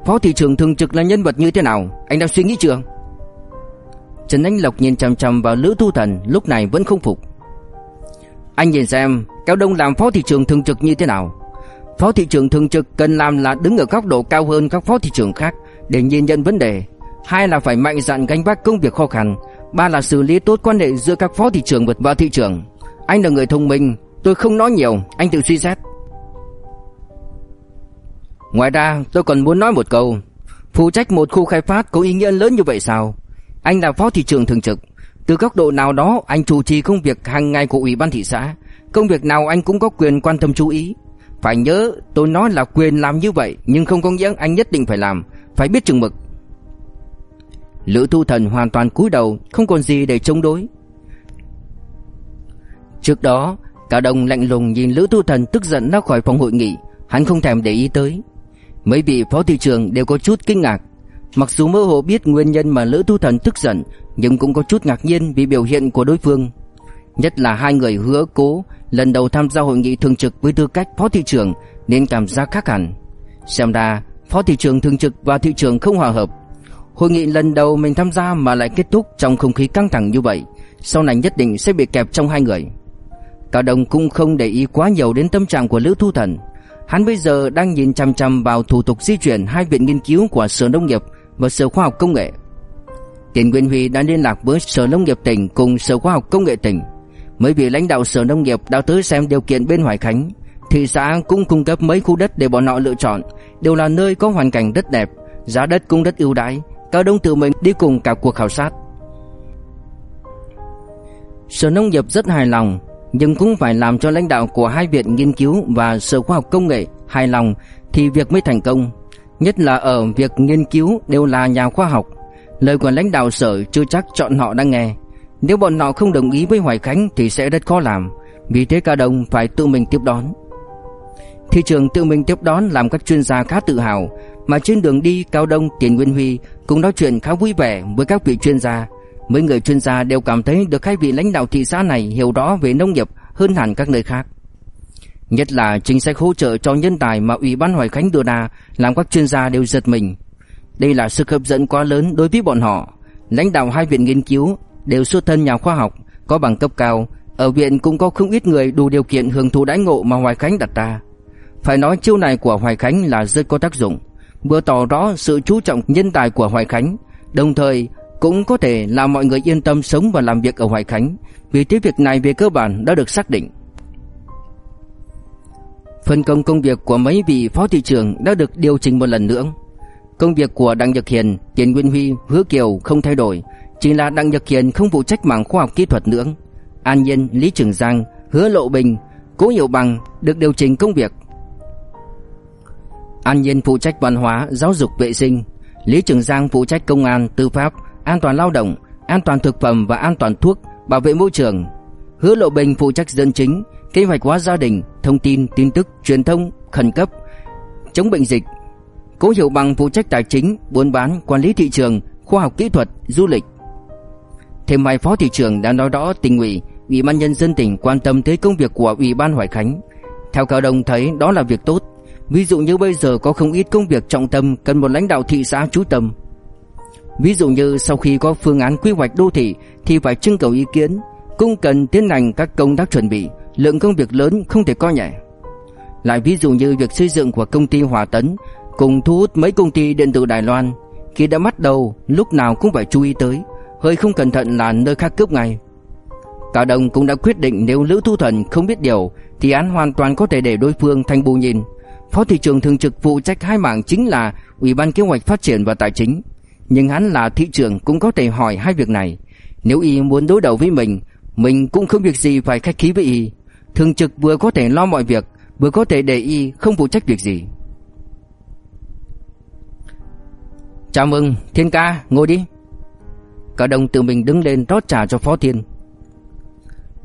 Phó thị trưởng thường trực là nhân vật như thế nào, anh đã suy nghĩ chưa? Trần Anh Lộc nhìn chằm chằm vào Lữ Thu Thần lúc này vẫn không phục. Anh nhìn xem, Cao Đông làm phó thị trưởng thường trực như thế nào? Phó thị trưởng thường trực cần làm là đứng ở góc độ cao hơn các phó thị trưởng khác để nhìn nhận vấn đề. Hai là phải mạnh dạn gánh vác công việc khó khăn. Ba là xử lý tốt quan hệ giữa các phó thị trưởng và thị trưởng. Anh là người thông minh, tôi không nói nhiều, anh tự suy xét. Ngoài ra, tôi còn muốn nói một câu. Phụ trách một khu khai phát có ý nghĩa lớn như vậy sao? Anh là phó thị trưởng thường trực. Từ góc độ nào đó, anh chủ trì công việc hàng ngày của ủy ban thị xã. Công việc nào anh cũng có quyền quan tâm chú ý. Phải nhớ tôi nói là quyền làm như vậy Nhưng không có nghĩa anh nhất định phải làm phải biết chừng mực. Lữ thu thần hoàn toàn cúi đầu, Không còn gì để chống đối. Trước đó Cả đồng lạnh lùng nhìn Lữ thu thần tức giận ra khỏi phòng hội nghị. Hắn không thèm để ý tới. Mấy vị phó thị trường đều có chút kinh ngạc. Mặc dù mơ hồ biết nguyên nhân mà Lữ thu thần tức giận, Nhưng cũng có chút ngạc nhiên vì biểu hiện của đối phương. Nhất là hai người hứa cố, lần đầu tham gia hội nghị thường trực với tư cách phó thị trưởng nên cảm giác khác hẳn. Xem ra phó thị trưởng thường trực và thị trưởng không hòa hợp. Hội nghị lần đầu mình tham gia mà lại kết thúc trong không khí căng thẳng như vậy, sau này nhất định sẽ bị kẹp trong hai người. Cao Đông cũng không để ý quá nhiều đến tâm trạng của Lữ Thu Thần. Hắn bây giờ đang nhìn chăm chăm vào thủ tục di chuyển hai viện nghiên cứu của Sở Nông nghiệp và Sở Khoa học Công nghệ. Tiền Nguyên Huy đã liên lạc với Sở Nông nghiệp tỉnh cùng Sở Khoa học Công nghệ tỉnh Mấy vị lãnh đạo sở nông nghiệp đã tới xem điều kiện bên Hoài Khánh Thị xã cũng cung cấp mấy khu đất để bọn họ lựa chọn, Đều là nơi có hoàn cảnh rất đẹp, Giá đất cũng rất ưu đãi, Cao Đông tự mình đi cùng cả cuộc khảo sát. Sở nông nghiệp rất hài lòng, Nhưng cũng phải làm cho lãnh đạo của hai viện nghiên cứu Và sở khoa học công nghệ hài lòng Thì việc mới thành công, Nhất là ở việc nghiên cứu đều là nhà khoa học. Lời của lãnh đạo sở chưa chắc chọn họ đang nghe. Nếu bọn họ không đồng ý với Hoài Khánh thì sẽ rất khó làm, Vì thế Cao Đông phải tự mình tiếp đón. Thị trường tự mình tiếp đón làm các chuyên gia khá tự hào Mà trên đường đi Cao Đông, Tiền Nguyên Huy cũng nói chuyện khá vui vẻ với các vị chuyên gia. Mấy người chuyên gia đều cảm thấy được hai vị lãnh đạo thị xã này hiểu rõ về nông nghiệp hơn hẳn các nơi khác. Nhất là chính sách hỗ trợ cho nhân tài mà Ủy ban Hoài Khánh đưa ra làm các chuyên gia đều giật mình. Đây là sức hấp dẫn quá lớn đối với bọn họ. Lãnh đạo hai viện nghiên cứu đều xuất thân nhà khoa học, có bằng cấp cao, ở viện cũng có không ít người đủ điều kiện hưởng thụ đãi ngộ mà Hoài Khánh đặt ra. Phải nói chiêu này của Hoài Khánh là rất có tác dụng, vừa tỏ rõ sự chú trọng nhân tài của Hoài Khánh, đồng thời cũng có thể làm mọi người yên tâm sống và làm việc ở Hoài Khánh, vì thế việc này về cơ bản đã được xác định. Phân công công việc của mấy vị phó thị trưởng đã được điều chỉnh một lần nữa. Công việc của Đặng Nhật Hiền, Tiền Nguyên Huy, Hứa Kiều không thay đổi, chỉ là Đặng Nhật Hiền không phụ trách mảng khoa học kỹ thuật nữa An Nhiên, Lý Trường Giang, Hứa Lộ Bình Cố Hiểu Bằng được điều chỉnh công việc. An Nhiên phụ trách văn hóa, giáo dục vệ sinh, Lý Trường Giang phụ trách công an, tư pháp, an toàn lao động, an toàn thực phẩm và an toàn thuốc, bảo vệ môi trường. Hứa Lộ Bình phụ trách dân chính, kế hoạch hóa gia đình, thông tin, tin tức, truyền thông, khẩn cấp, chống bệnh dịch. Cố Hiểu Bằng phụ trách tài chính, buôn bán, quản lý thị trường, khoa học kỹ thuật, du lịch. Thêm hai phó thị trưởng đã nói rõ tỉnh ủy, ủy ban nhân dân tỉnh quan tâm tới công việc của ủy ban Hoài Khánh. Theo Cao đồng thấy đó là việc tốt. Ví dụ như bây giờ có không ít công việc trọng tâm cần một lãnh đạo thị xã chú tâm. Ví dụ như sau khi có phương án quy hoạch đô thị thì phải trưng cầu ý kiến, cũng cần tiến hành các công tác chuẩn bị, lượng công việc lớn không thể coi nhẹ. Lại ví dụ như việc xây dựng của công ty Hòa Tấn cùng thu hút mấy công ty điện tử Đài Loan, khi đã bắt đầu lúc nào cũng phải chú ý tới, hơi không cẩn thận là nơi khác cướp ngay. Cả đồng cũng đã quyết định nếu Lữ Thu Thần không biết điều thì án hoàn toàn có thể để đối phương thành bù nhìn. Phó thị trưởng thường trực phụ trách hai mảng chính là Ủy ban kế hoạch phát triển và tài chính. Nhưng hắn là thị trưởng cũng có thể hỏi hai việc này. Nếu y muốn đối đầu với mình, mình cũng không việc gì phải khách khí với y. Thường trực vừa có thể lo mọi việc, vừa có thể để y không phụ trách việc gì. Chào mừng, Thiên ca, ngồi đi. Cả đồng tự mình đứng lên rót trà cho Phó Thiên.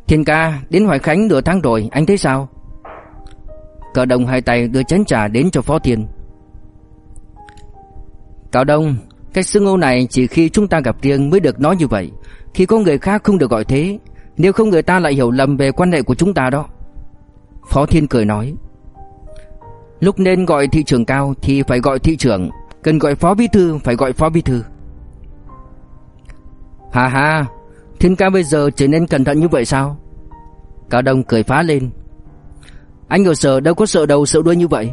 Thiên ca, đến Hoài Khánh nửa tháng rồi, anh thấy sao? Cao đồng hai tay đưa chén trà đến cho Phó Thiên. Cao Đông, cách xưng hô này chỉ khi chúng ta gặp riêng mới được nói như vậy. Khi có người khác không được gọi thế, nếu không người ta lại hiểu lầm về quan hệ của chúng ta đó. Phó Thiên cười nói. Lúc nên gọi thị trưởng cao thì phải gọi thị trưởng, cần gọi phó bí thư phải gọi phó bí thư. Hà hà, Thiên ca bây giờ trở nên cẩn thận như vậy sao? Cao Đông cười phá lên. Anh ở sở đâu có sợ đầu sợ đuôi như vậy.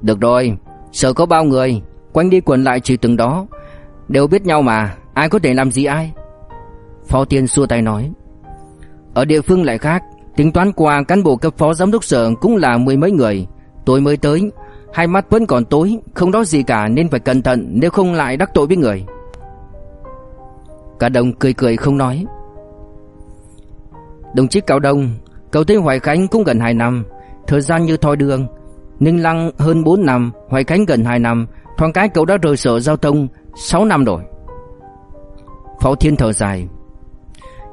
Được rồi, sở có bao người, quanh đi quẩn lại chỉ từng đó, đều biết nhau mà, ai có thể làm gì ai? Phó Tiên xua tay nói. Ở địa phương lại khác, tính toán qua cán bộ cấp phó giám đốc sở cũng là mười mấy người, tôi mới tới, hai mắt vẫn còn tối, không đó gì cả nên phải cẩn thận nếu không lại đắc tội với người. Cả đồng cười cười không nói Đồng chí Cao Đông Cậu thấy Hoài Khánh cũng gần 2 năm, Thời gian như thoi đường. Ninh Lăng hơn 4 năm, Hoài Khánh gần 2 năm. Thoáng cái cậu đã rời sở giao thông 6 năm rồi. Phó Thiên thở dài.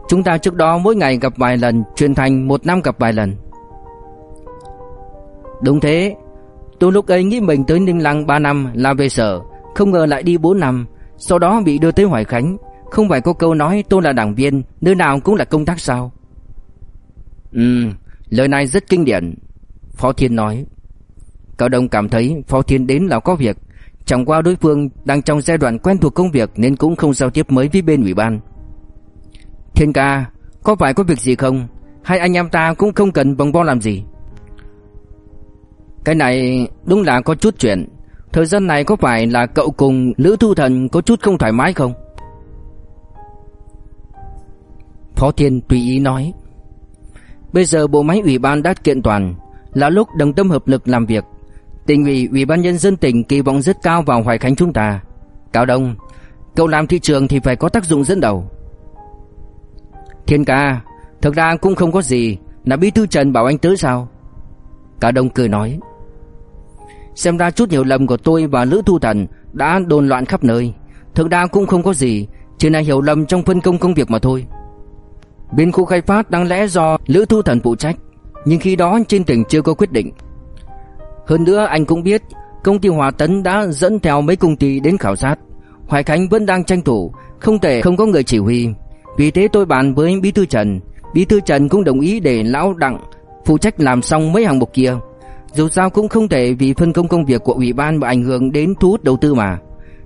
Chúng ta trước đó mỗi ngày gặp vài lần, truyền thành một năm gặp vài lần. Đúng thế. Tôi lúc ấy nghĩ mình tới Ninh Lăng 3 năm là về sở, Không ngờ lại đi 4 năm. Sau đó bị đưa tới Hoài Khánh. Không phải có câu nói tôi là đảng viên, Nơi nào cũng là công tác sao. Ừ Lời này rất kinh điển. Phó Thiên nói. Cao Đông cảm thấy Phó Thiên đến là có việc. Chẳng qua đối phương đang trong giai đoạn quen thuộc công việc Nên cũng không giao tiếp mới với bên ủy ban. Thiên ca, Có phải có việc gì không? Hai anh em ta cũng không cần vòng vo làm gì. Cái này đúng là có chút chuyện. Thời gian này có phải là cậu cùng Lữ Thu Thần có chút không thoải mái không? Phó Thiên tùy ý nói. Bây giờ bộ máy ủy ban đã kiện toàn. Là lúc đồng tâm hợp lực làm việc, Tỉnh ủy ủy ban nhân dân tỉnh kỳ vọng rất cao vào Hoài Khánh chúng ta. Cao Đông, Cậu làm thị trường thì phải có tác dụng dẫn đầu. Thiên ca, Thực ra cũng không có gì. Là bí thư Trần bảo anh tới sao? Cao Đông cười nói. Xem ra chút hiểu lầm của tôi và Lữ Thu Thần Đã đồn loạn khắp nơi. Thực ra cũng không có gì, Chỉ là hiểu lầm trong phân công công việc mà thôi. Bên khu khai phát đáng lẽ do Lữ Thu Thần phụ trách, Nhưng khi đó trên tỉnh chưa có quyết định. Hơn nữa, anh cũng biết Công ty Hòa Tấn đã dẫn theo mấy công ty đến khảo sát. Hoài Khánh vẫn đang tranh thủ, Không thể không có người chỉ huy. Vì thế tôi bàn với Bí Thư Trần. Bí Thư Trần cũng đồng ý để Lão Đặng Phụ trách làm xong mấy hạng mục kia. Dù sao cũng không thể vì phân công công việc của ủy ban Mà ảnh hưởng đến thu hút đầu tư mà.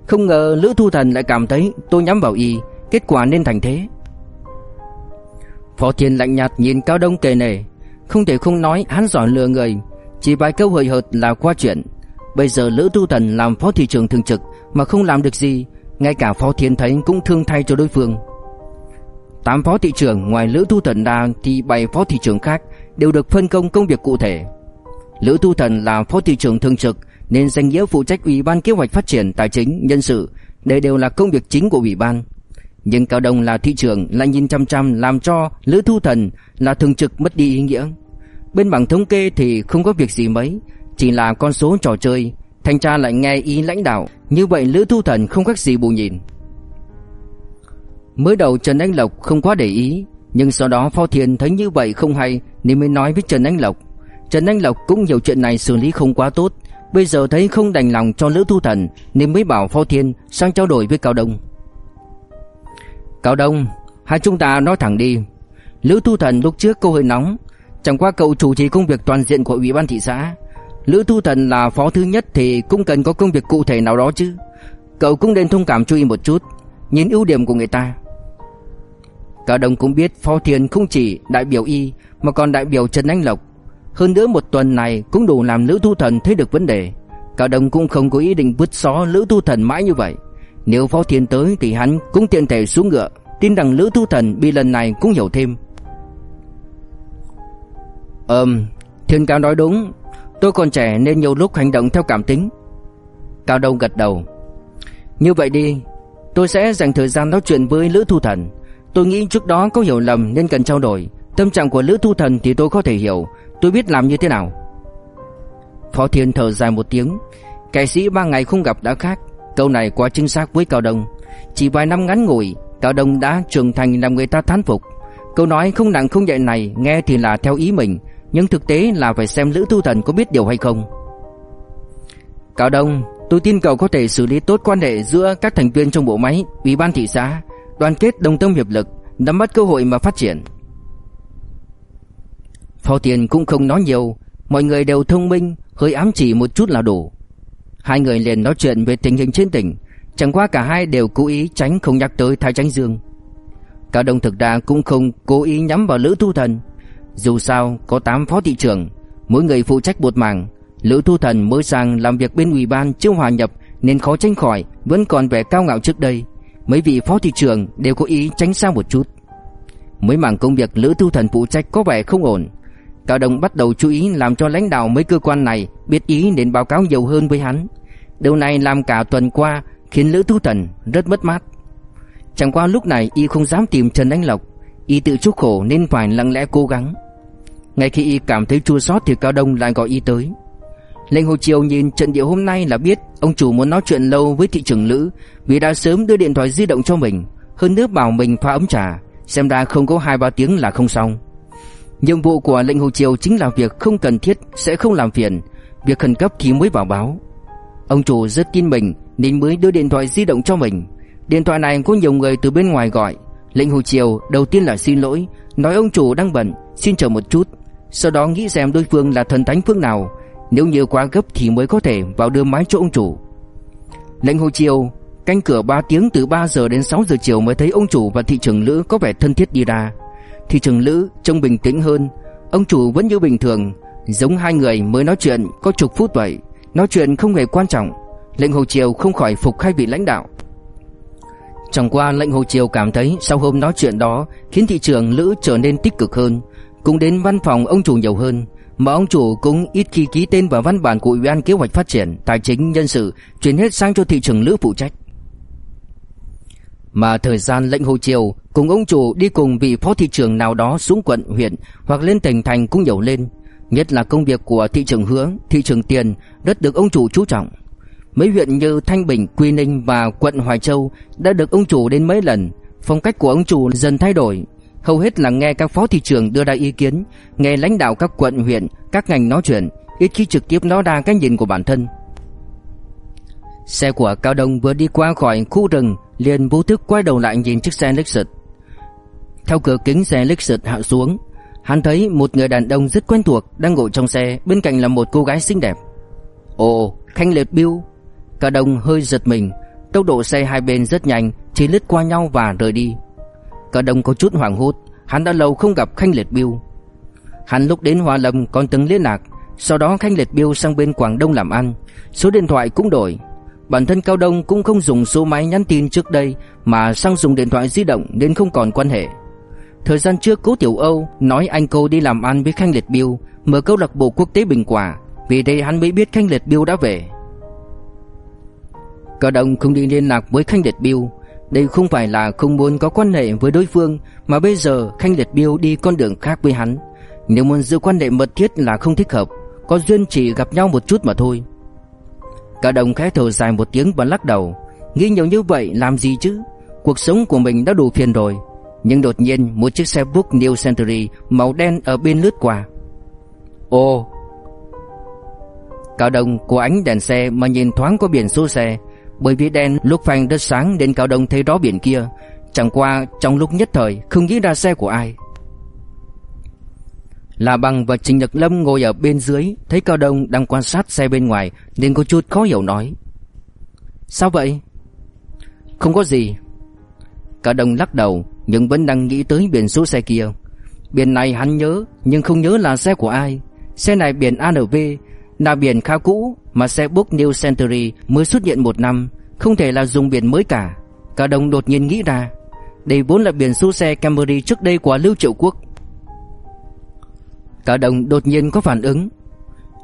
Không ngờ Lữ Thu Thần lại cảm thấy tôi nhắm vào y, Kết quả nên thành thế. Phó Thiên lạnh nhạt nhìn Cao Đông kề nể Không thể không nói hắn giỏi lừa người. Chỉ vài câu hời hợt là qua chuyện. Bây giờ Lữ Tu Thần làm phó thị trưởng thường trực Mà không làm được gì, Ngay cả Phó Thiên thấy cũng thương thay cho đối phương. Tám phó thị trưởng ngoài Lữ Tu Thần ra Thì bảy phó thị trưởng khác Đều được phân công công việc cụ thể. Lữ Tu Thần là phó thị trưởng thường trực Nên danh nghĩa phụ trách Ủy ban kế hoạch phát triển tài chính, nhân sự, Đây đều là công việc chính của Ủy ban. Nhưng Cao Đông là thị trưởng lại nhìn chăm chăm làm cho Lữ Thu Thần là thường trực mất đi ý nghĩa. Bên bảng thống kê thì không có việc gì mấy, chỉ là con số trò chơi. Thanh tra lại nghe ý lãnh đạo, như vậy Lữ Thu Thần không khác gì bù nhìn. Mới đầu Trần Anh Lộc không quá để ý, nhưng sau đó Phó Thiên thấy như vậy không hay nên mới nói với Trần Anh Lộc. Trần Anh Lộc cũng hiểu chuyện này xử lý không quá tốt, bây giờ thấy không đành lòng cho Lữ Thu Thần nên mới bảo Phó Thiên sang trao đổi với Cao Đông. Cao Đông, hai chúng ta nói thẳng đi. Lữ Thu Thần lúc trước cô hơi nóng, chẳng qua cậu chủ trì công việc toàn diện của ủy ban thị xã. Lữ Thu Thần là phó thứ nhất thì cũng cần có công việc cụ thể nào đó chứ. Cậu cũng nên thông cảm chú ý một chút, nhìn ưu điểm của người ta. Cao Đông cũng biết Phó Thiên không chỉ đại biểu y mà còn đại biểu Trần Anh Lộc. Hơn nữa một tuần này cũng đủ làm Lữ Thu Thần thấy được vấn đề. Cao Đông cũng không có ý định vứt xó Lữ Thu Thần mãi như vậy. Nếu Phó Thiên tới thì hắn cũng tiện thể xuống ngựa, tin rằng Lữ Thu Thần bị lần này cũng hiểu thêm. Ừm, Thiên Cao nói đúng, tôi còn trẻ nên nhiều lúc hành động theo cảm tính. Cao Đông gật đầu. Như vậy đi, tôi sẽ dành thời gian nói chuyện với Lữ Thu Thần. Tôi nghĩ trước đó có hiểu lầm nên cần trao đổi. Tâm trạng của Lữ Thu Thần thì tôi có thể hiểu, tôi biết làm như thế nào. Phó Thiên thở dài một tiếng, kẻ sĩ ba ngày không gặp đã khác, câu này quá chính xác với Cao Đông. Chỉ vài năm ngắn ngủi, Cao Đông đã trưởng thành làm người ta thán phục. Câu nói không nặng không nhẹ này nghe thì là theo ý mình, nhưng thực tế là phải xem Lữ Thu Thần có biết điều hay không. Cao Đông, tôi tin cậu có thể xử lý tốt quan hệ giữa các thành viên trong bộ máy, ủy ban thị xã, đoàn kết đồng tâm hiệp lực, nắm bắt cơ hội mà phát triển. Phó Tiền cũng không nói nhiều, mọi người đều thông minh, hơi ám chỉ một chút là đủ. Hai người liền nói chuyện về tình hình trên tỉnh, chẳng qua cả hai đều cố ý tránh không nhắc tới Thái Chánh Dương. Cao Đông thực ra cũng không cố ý nhắm vào Lữ Thu Thần. Dù sao có 8 phó thị trưởng, mỗi người phụ trách một mảng. Lữ Thu Thần mới sang làm việc bên ủy ban chưa hòa nhập nên khó tránh khỏi vẫn còn vẻ cao ngạo trước đây. Mấy vị phó thị trưởng đều cố ý tránh xa một chút. Mấy mảng công việc Lữ Thu Thần phụ trách có vẻ không ổn. Cao Đông bắt đầu chú ý làm cho lãnh đạo mấy cơ quan này biết ý nên báo cáo nhiều hơn với hắn. Điều này làm cả tuần qua khiến Lữ Thu Thần rất mất mát. Chẳng qua lúc này y không dám tìm Trần Anh Lộc, y tự chuốc khổ nên phải lặng lẽ cố gắng. Ngay khi y cảm thấy chua xót thì Cao Đông lại gọi y tới. Lệnh Hồ Triều nhìn trận địa hôm nay là biết ông chủ muốn nói chuyện lâu với thị trưởng Lữ vì đã sớm đưa điện thoại di động cho mình, hơn nữa bảo mình pha ấm trà, xem ra không có hai ba tiếng là không xong. Nhiệm vụ của lệnh Hồ Triều chính là việc không cần thiết sẽ không làm phiền, việc khẩn cấp thì mới báo báo. Ông chủ rất tin mình nên mới đưa điện thoại di động cho mình. Điện thoại này có nhiều người từ bên ngoài gọi. Lệnh Hồ Triều đầu tiên là xin lỗi, nói ông chủ đang bận, xin chờ một chút. Sau đó nghĩ xem đối phương là thần thánh phương nào, nếu như quá gấp thì mới có thể vào đưa máy cho ông chủ. Lệnh Hồ Triều canh cửa 3 tiếng từ 3 giờ đến 6 giờ chiều mới thấy ông chủ và thị trưởng Lữ có vẻ thân thiết đi ra. Thị trường Lữ trông bình tĩnh hơn, ông chủ vẫn như bình thường, giống hai người mới nói chuyện có chục phút vậy, nói chuyện không hề quan trọng. Lệnh Hồ Triều không khỏi phục hai vị lãnh đạo. Chẳng qua lệnh Hồ Triều cảm thấy sau hôm nói chuyện đó khiến thị trường Lữ trở nên tích cực hơn, cũng đến văn phòng ông chủ nhiều hơn, mà ông chủ cũng ít khi ký tên vào văn bản của Ủy ban kế hoạch phát triển, tài chính, nhân sự chuyển hết sang cho thị trường Lữ phụ trách. Mà thời gian lệnh Hồ Triều cùng ông chủ đi cùng vị phó thị trưởng nào đó xuống quận, huyện hoặc lên tỉnh thành cũng nhiều lên, nhất là công việc của thị trưởng Hướng, thị trưởng Tiền rất được ông chủ chú trọng. Mấy huyện như Thanh Bình, Quy Ninh và quận Hoài Châu đã được ông chủ đến mấy lần. Phong cách của ông chủ dần thay đổi. Hầu hết là nghe các phó thị trưởng đưa ra ý kiến, nghe lãnh đạo các quận huyện, các ngành nói chuyện, ít khi trực tiếp nói ra cái nhìn của bản thân. Xe của Cao Đông vừa đi qua khỏi khu rừng, liền vô thức quay đầu lại nhìn chiếc xe Lexus. Theo cửa kính xe Lexus hạ xuống, hắn thấy một người đàn ông rất quen thuộc đang ngồi trong xe, bên cạnh là một cô gái xinh đẹp. Ồ, Khanh Liệt Biêu. Cả đồng hơi giật mình Tốc độ xe hai bên rất nhanh Chỉ lướt qua nhau và rời đi Cả đồng có chút hoảng hốt Hắn đã lâu không gặp Khanh Liệt Biêu Hắn lúc đến Hoa Lâm còn từng liên lạc Sau đó Khanh Liệt Biêu sang bên Quảng Đông làm ăn Số điện thoại cũng đổi Bản thân Cao Đông cũng không dùng số máy nhắn tin trước đây Mà sang dùng điện thoại di động nên không còn quan hệ. Thời gian trước, Cố Tiểu Âu nói anh cô đi làm ăn với Khanh Liệt Biêu, Mở câu lạc bộ quốc tế Bình Quả. Vì đây hắn mới biết Khanh Liệt Biêu đã về. Cao Đông không đi liên lạc với Khanh Liệt Biêu. Đây không phải là không muốn có quan hệ với đối phương, Mà bây giờ Khanh Liệt Biêu đi con đường khác với hắn. Nếu muốn giữ quan hệ mật thiết là không thích hợp, Có duyên chỉ gặp nhau một chút mà thôi. Cả đồng khẽ thở dài một tiếng và lắc đầu. Nghĩ nhiều như vậy, làm gì chứ? Cuộc sống của mình đã đủ phiền rồi. Nhưng đột nhiên, một chiếc xe Buick New Century Màu đen ở bên lướt qua. Ô! Cao đồng của ánh đèn xe mà nhìn thoáng qua biển số xe. Bởi vì đèn lúc phanh rất sáng nên Cao đồng thấy rõ biển kia. Chẳng qua, trong lúc nhất thời, không nghĩ ra xe của ai là Bằng và Trình Nhật Lâm ngồi ở bên dưới, Thấy Cao Đông đang quan sát xe bên ngoài, Nên có chút khó hiểu nói. Sao vậy? Không có gì. Cao Đông lắc đầu, Nhưng vẫn đang nghĩ tới biển số xe kia. Biển này hắn nhớ, Nhưng không nhớ là xe của ai. Xe này biển ANV Là biển khá cũ Mà xe Book New Century mới xuất hiện một năm, Không thể là dùng biển mới cả. Cao Đông đột nhiên nghĩ ra, Đây vốn là biển số xe Camry trước đây của Lưu Triệu Quốc. Cả đồng đột nhiên có phản ứng.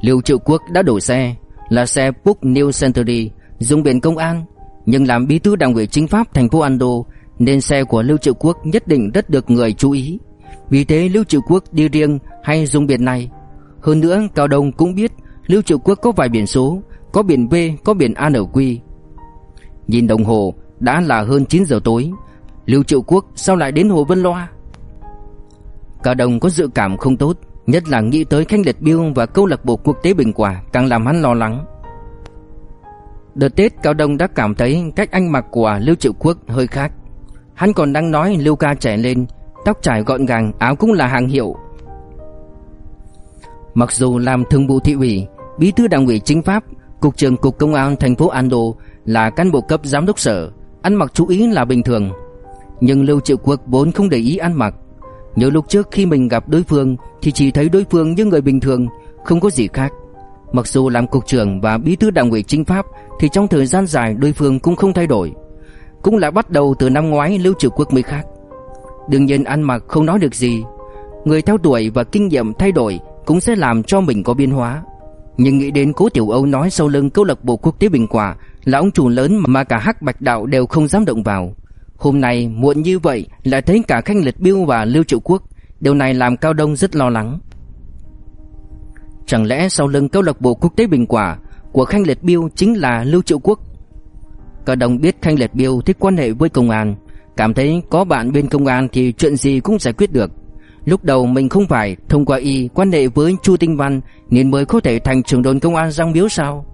Lưu Triệu Quốc đã đổi xe Là xe Book New Century Dùng biển công an Nhưng làm bí thư đảng ủy chính pháp thành phố Ando Nên xe của Lưu Triệu Quốc nhất định rất được người chú ý. Vì thế Lưu Triệu Quốc đi riêng hay dùng biển này? Hơn nữa Cao Đông cũng biết Lưu Triệu Quốc có vài biển số Có biển V, có biển ANQ Nhìn đồng hồ Đã là hơn 9 giờ tối. Lưu Triệu Quốc sao lại đến Hồ Vân Loa? Cao Đông có dự cảm không tốt. Nhất là nghĩ tới Khanh Liệt Biêu và câu lạc bộ quốc tế Bình Quả càng làm hắn lo lắng. Đợt Tết Cao Đông đã cảm thấy cách anh mặc của Lưu Triệu Quốc hơi khác. Hắn còn đang nói Lưu Ca trẻ lên, tóc trải gọn gàng, áo cũng là hàng hiệu. Mặc dù làm thường vụ thị ủy, bí thư đảng ủy chính pháp, cục trưởng cục công an thành phố Ando là cán bộ cấp giám đốc sở, ăn mặc chú ý là bình thường. Nhưng Lưu Triệu Quốc vốn không để ý ăn mặc, Nhớ lúc trước khi mình gặp đối phương Thì chỉ thấy đối phương như người bình thường, Không có gì khác. Mặc dù làm cục trưởng và bí thư đảng ủy chính pháp Thì trong thời gian dài đối phương cũng không thay đổi, Cũng là bắt đầu từ năm ngoái Lưu trữ Quốc mới khác. Đương nhiên ăn mặc không nói được gì, Người theo tuổi và kinh nghiệm thay đổi Cũng sẽ làm cho mình có biến hóa. Nhưng nghĩ đến cố Tiểu Âu nói sau lưng câu lạc bộ quốc tế Bình Quả Là ông chủ lớn mà cả Hắc Bạch Đạo đều không dám động vào. Hôm nay, muộn như vậy, lại thấy cả Khanh Liệt Biêu và Lưu Triệu Quốc. Điều này làm Cao Đông rất lo lắng. Chẳng lẽ sau lưng câu lạc bộ quốc tế Bình Quả Của Khanh Liệt Biêu chính là Lưu Triệu Quốc? Cao Đông biết Khanh Liệt Biêu thích quan hệ với công an. Cảm thấy có bạn bên công an thì chuyện gì cũng giải quyết được. Lúc đầu mình không phải thông qua y quan hệ với Chu Tinh Văn Nên mới có thể thành trưởng đồn công an Giang Biếu sao?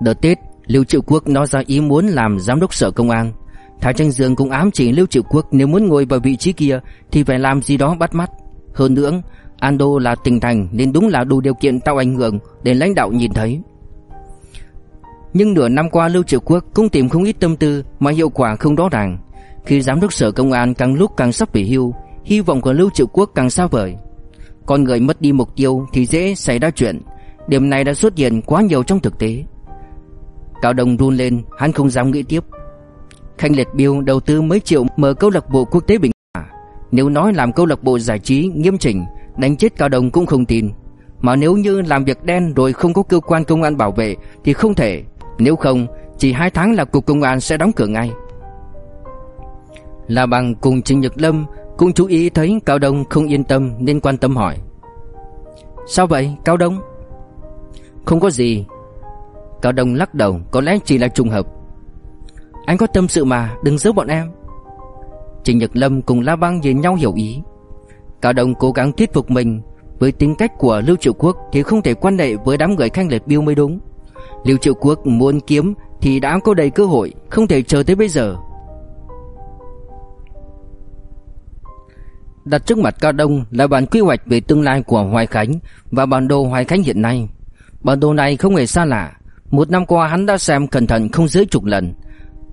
Đợt Tết Lưu Triệu Quốc nói ra ý muốn làm giám đốc sở công an. Thái Tranh Dương cũng ám chỉ Lưu Triệu Quốc nếu muốn ngồi vào vị trí kia thì phải làm gì đó bắt mắt. Hơn nữa, Ando là tỉnh thành nên đúng là đủ điều kiện tạo ảnh hưởng để lãnh đạo nhìn thấy. Nhưng nửa năm qua Lưu Triệu Quốc cũng tìm không ít tâm tư mà hiệu quả không rõ ràng. Khi giám đốc sở công an càng lúc càng sắp về hưu, hy vọng của Lưu Triệu Quốc càng xa vời. Con người mất đi mục tiêu thì dễ xảy ra chuyện. Điểm này đã xuất hiện quá nhiều trong thực tế. Cao Đông run lên, Hắn không dám nghĩ tiếp. Khanh Liệt Biêu đầu tư mấy triệu mở câu lạc bộ quốc tế Bình Hòa. Nếu nói làm câu lạc bộ giải trí nghiêm chỉnh, Đánh chết Cao Đông cũng không tin. Mà nếu như làm việc đen rồi không có cơ quan công an bảo vệ, Thì không thể. Nếu không, chỉ hai tháng là cục công an sẽ đóng cửa ngay. Là bằng cùng Trình Nhật Lâm Cũng chú ý thấy Cao Đông không yên tâm Nên quan tâm hỏi. Sao vậy, Cao Đông? Không có gì. Cao Đông lắc đầu Có lẽ chỉ là trùng hợp. Anh có tâm sự mà đừng giấu bọn em. Trình Nhật Lâm cùng La Bang nhìn nhau hiểu ý. Cao Đông cố gắng thuyết phục mình Với tính cách của Lưu Triệu Quốc Thì không thể quan hệ với đám người khanh liệt biêu mới đúng. Lưu Triệu Quốc muốn kiếm Thì đã có đầy cơ hội Không thể chờ tới bây giờ. Đặt trước mặt Cao Đông là bản quy hoạch về tương lai của Hoài Khánh và bản đồ Hoài Khánh hiện nay. Bản đồ này không hề xa lạ, một năm qua hắn đã xem cẩn thận không dưới chục lần.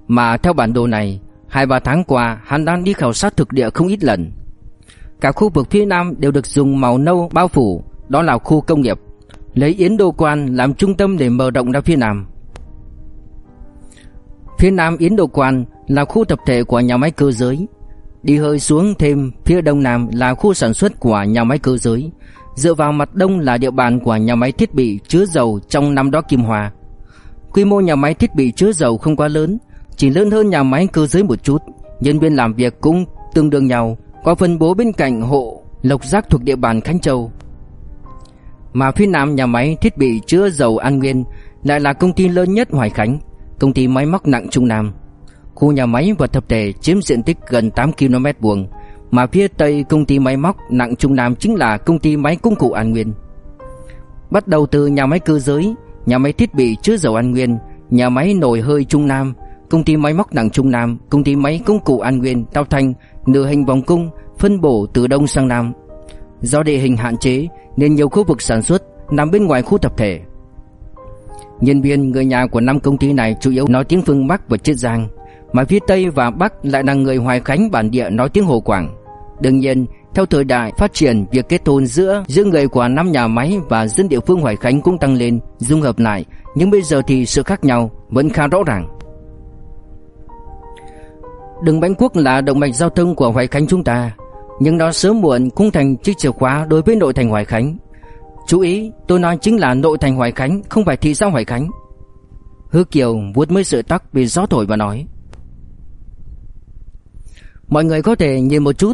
Mà theo bản đồ này, Hai ba tháng qua hắn đang đi khảo sát thực địa không ít lần. Cả khu vực phía nam đều được dùng màu nâu bao phủ, Đó là khu công nghiệp. Lấy Yến Đô Quan làm trung tâm để mở rộng ra phía nam. Phía nam Yến Đô Quan là khu tập thể của nhà máy cơ giới. Đi hơi xuống thêm phía đông nam là khu sản xuất của nhà máy cơ giới. Dựa vào mặt đông là địa bàn của nhà máy thiết bị chứa dầu trong năm đó Kim Hòa. Quy mô nhà máy thiết bị chứa dầu không quá lớn, chỉ lớn hơn nhà máy cơ giới một chút, nhân viên làm việc cũng tương đương nhau, có phân bố bên cạnh hộ Lộc Giác thuộc địa bàn Khánh Châu. Mà phía nam nhà máy thiết bị chứa dầu An Nguyên lại là công ty lớn nhất Hoài Khánh, công ty máy móc nặng Trung Nam. Khu nhà máy và tập thể chiếm diện tích gần 8 km vuông, mà phía tây công ty máy móc nặng Trung Nam chính là công ty máy công cụ An Nguyên. Bắt đầu từ nhà máy cơ giới, nhà máy thiết bị chứa dầu An Nguyên, nhà máy nồi hơi Trung Nam, công ty máy móc nặng Trung Nam, công ty máy công cụ An Nguyên tao thanh, nửa hình vòng cung phân bổ từ đông sang nam. Do địa hình hạn chế nên nhiều khu vực sản xuất nằm bên ngoài khu tập thể. Nhân viên người nhà của năm công ty này chủ yếu nói tiếng phương Bắc và Chiết Giang, mà phía Tây và Bắc lại là người Hoài Khánh bản địa nói tiếng Hồ Quảng. Đương nhiên, theo thời đại phát triển, việc kết hôn giữa giữa người của năm nhà máy và dân địa phương Hoài Khánh cũng tăng lên, dung hợp lại, nhưng bây giờ thì sự khác nhau vẫn khá rõ ràng. Đường Bánh Quốc là động mạch giao thông của Hoài Khánh chúng ta, nhưng nó sớm muộn cũng thành chiếc chìa khóa đối với nội thành Hoài Khánh. Chú ý, tôi nói chính là nội thành Hoài Khánh, không phải thị xã Hoài Khánh. Hứa Kiều vuốt mới sợi tóc vì gió thổi và nói. Mọi người có thể nhìn một chút,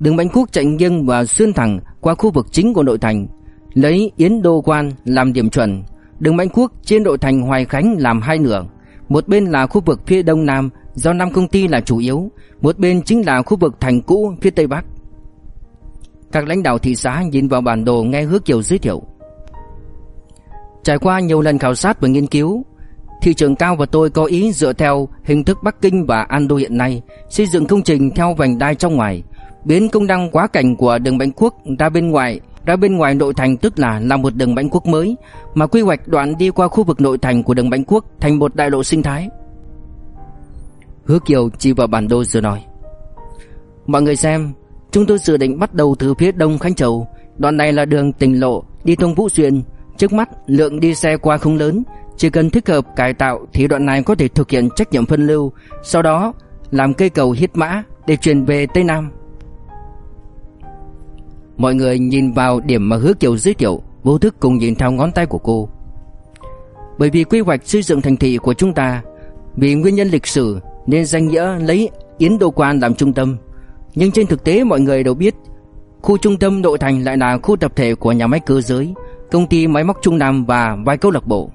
đường bánh quốc chạy nghiêng và xuyên thẳng qua khu vực chính của nội thành, lấy Yến Đô Quan làm điểm chuẩn. Đường bánh quốc trên nội thành Hoài Khánh làm hai nửa, một bên là khu vực phía đông nam do năm công ty là chủ yếu, một bên chính là khu vực thành cũ phía tây bắc. Các lãnh đạo thị xã nhìn vào bản đồ nghe Hứa Kiều giới thiệu. Trải qua nhiều lần khảo sát và nghiên cứu, thị trường cao và tôi có ý dựa theo hình thức Bắc Kinh và Ando hiện nay xây dựng công trình theo vành đai trong ngoài, biến công năng quá cảnh của đường bánh quốc ra bên ngoài. Ra bên ngoài nội thành tức là làm một đường bánh quốc mới mà quy hoạch đoạn đi qua khu vực nội thành của đường bánh quốc thành một đại lộ sinh thái. Hứa Kiều chỉ vào bản đồ rồi nói: "Mọi người xem, Chúng tôi dự định bắt đầu từ phía đông Khánh Châu Đoạn này là đường tỉnh lộ đi thông Vũ Xuyên. Trước mắt lượng đi xe qua không lớn. Chỉ cần thích hợp cải tạo Thì đoạn này có thể thực hiện trách nhiệm phân lưu Sau đó làm cây cầu hiết mã Để chuyển về Tây Nam. Mọi người nhìn vào điểm mà hứa kiều giới thiệu Vô thức cùng nhìn theo ngón tay của cô. Bởi vì quy hoạch xây dựng thành thị của chúng ta Vì nguyên nhân lịch sử Nên danh nghĩa lấy Yến Đô Quan làm trung tâm. Nhưng trên thực tế mọi người đều biết Khu trung tâm nội thành lại là khu tập thể của nhà máy cơ giới Công ty máy móc Trung Nam và vài câu lạc bộ.